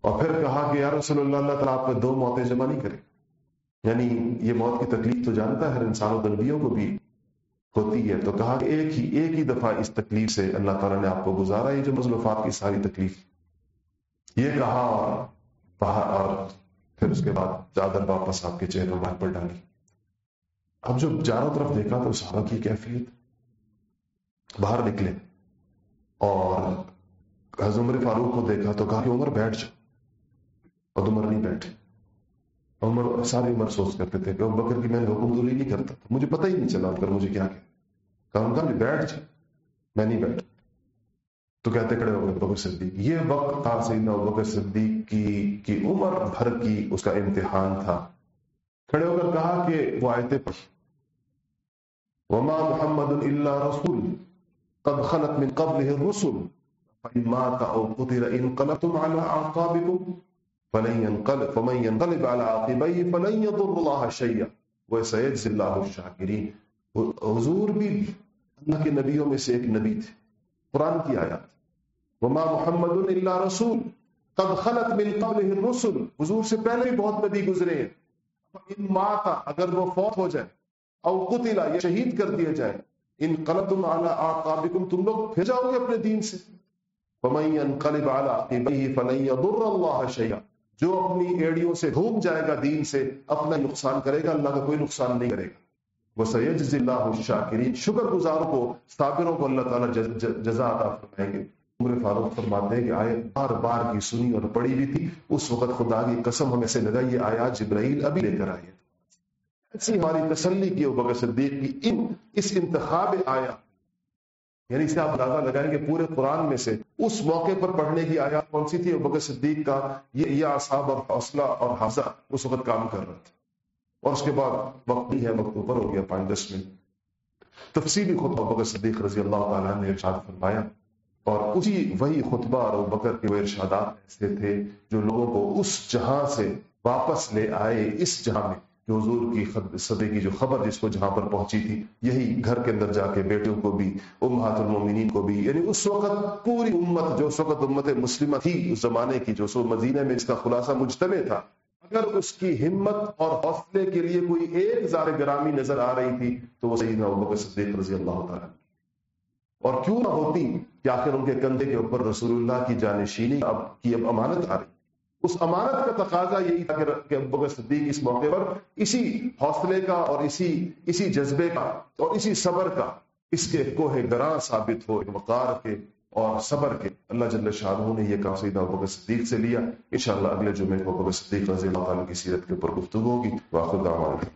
A: اور پھر کہا کہ، یا رسول اللہ اللہ تعالیٰ آپ کو دو موتیں جمع نہیں کرے یعنی یہ موت کی تکلیف تو جانتا ہے ہر انسان و دنبیوں کو بھی ہوتی ہے۔ تو کہا کہ ایک ہی ایک ہی دفعہ اس تکلیف سے اللہ تعالیٰ نے آپ کو گزارا، یہ جو مظلوفات کی ساری تکلیف۔ یہ کہا اور باہر اور پھر اس کے بعد چادر واپس آپ کے چہرے باہر پر ڈالی۔ اب جو چاروں طرف دیکھا تو صحابہ کی کیفیت باہر نکلے اور حضرت عمر فاروق کو دیکھا تو کہا کہ عمر بیٹھ جاؤ اور عمر نہیں بیٹھے۔ عمر ساری عمر سوچ کرتے تھے کہ بکر کی میں نے حکم دوری نہیں کرتا تھا۔ مجھے پتہ ہی نہیں چلا کر مجھے کیا کہا۔ کہا بیٹھ جا۔ میں نہیں بیٹھ تو کہتے کھڑے ہو گئے بکر صدیق۔ یہ وقت تھا سیدنا بکر صدیق کی کی عمر بھر کی اس کا امتحان تھا۔ کھڑے ہو کر کہا کہ وہ آیتیں پڑھی وما محمد الا رسول قد خلت من قبله الرسل فإن مات أو قتل انقلبتم على أعقابكم فلن ينقلب فمن ينقلب على عقبيه فلن يضر الله شيئا وسيجزي الله الشاكرين۔ حضور بھی اللہ کے نبیوں میں سے ایک نبی تھے۔ قرآن کی آیات۔ وما محمد الا رسول قد خلت من قبله الرسل۔ حضور سے پہلے بھی بہت نبی گزرے ہیں۔ ان مات اگر وہ فوت ہو جائے او یا شہید کر دیا جائے، ان قلتم على تم لوگ پھر جاؤ گے اپنے دین سے۔ فمن ينقلب على عقبيه فلن يضر الله شيئا جو اپنی ایڑیوں سے گھوم جائے گا دین سے، اپنا نقصان کرے گا، اللہ کا کوئی نقصان نہیں کرے گا۔ وہ سید اللہ شاکرین شکر گزاروں کو، صابروں کو اللہ تعالیٰ جزا عطا فرمائیں گے عمر فاروق فرماتے ہیں کہ آئے بار بار کی سنی اور پڑھی ہوئی تھی۔ اس وقت خدا کی قسم ہمیں سے لگا یہ آیات جبرائیل ابھی لے کر آئے ایسی ہماری تسلی کی بکر صدیق کی ان اس انتخاب آیا یعنی اسے آپ اندازہ لگائیں کہ پورے قرآن میں سے اس موقع پر پڑھنے کی آیات کون سی تھی؟ بکر صدیق کا یہ یہ اصحاب اور حوصلہ اور حاضہ اس وقت کام کر رہا تھا۔ اور اس کے بعد وقت بھی ہے، وقت اوپر ہو گیا پانچ دس منٹ۔ تفصیلی خطبہ بکر صدیق رضی اللہ تعالیٰ نے ارشاد فرمایا اور اسی وہی خطبہ اور بکر کے وہ ارشادات ایسے تھے جو لوگوں کو اس جہاں سے واپس لے آئے اس جہاں میں کہ حضور کی صدے کی جو خبر جس کو جہاں پر پہنچی تھی، یہی گھر کے اندر جا کے بیٹوں کو بھی، امہات المومنین کو بھی یعنی اس وقت پوری امت جو اس وقت امت مسلمہ تھی، اس زمانے کی جو سو مدینہ میں اس کا خلاصہ مجتمع تھا، اگر اس کی ہمت اور حوصلے کے لیے کوئی ایک زار گرامی نظر آ رہی تھی، تو وہ سیدنا ابوبکر صدیق رضی اللہ تعالیٰ اور کیوں نہ ہوتی کہ آخر ان کے کندھے کے اوپر رسول اللہ کی جانشینی اب کی اب امانت آ رہی اس امانت کا تقاضا یہی تھا کہ ابو صدیق اس موقع پر اسی حوصلے کا اور اسی اسی جذبے کا اور اسی صبر کا اس کے کوہ گراں ثابت ہو وقار کے اور صبر کے۔ اللہ جل شاہ نے یہ کام سیدہ ابو صدیق سے لیا۔ انشاءاللہ اگلے جمعے کو ابو صدیق رضی اللہ تعالیٰ کی سیرت کے اوپر گفتگو ہوگی۔ واخر دعوانا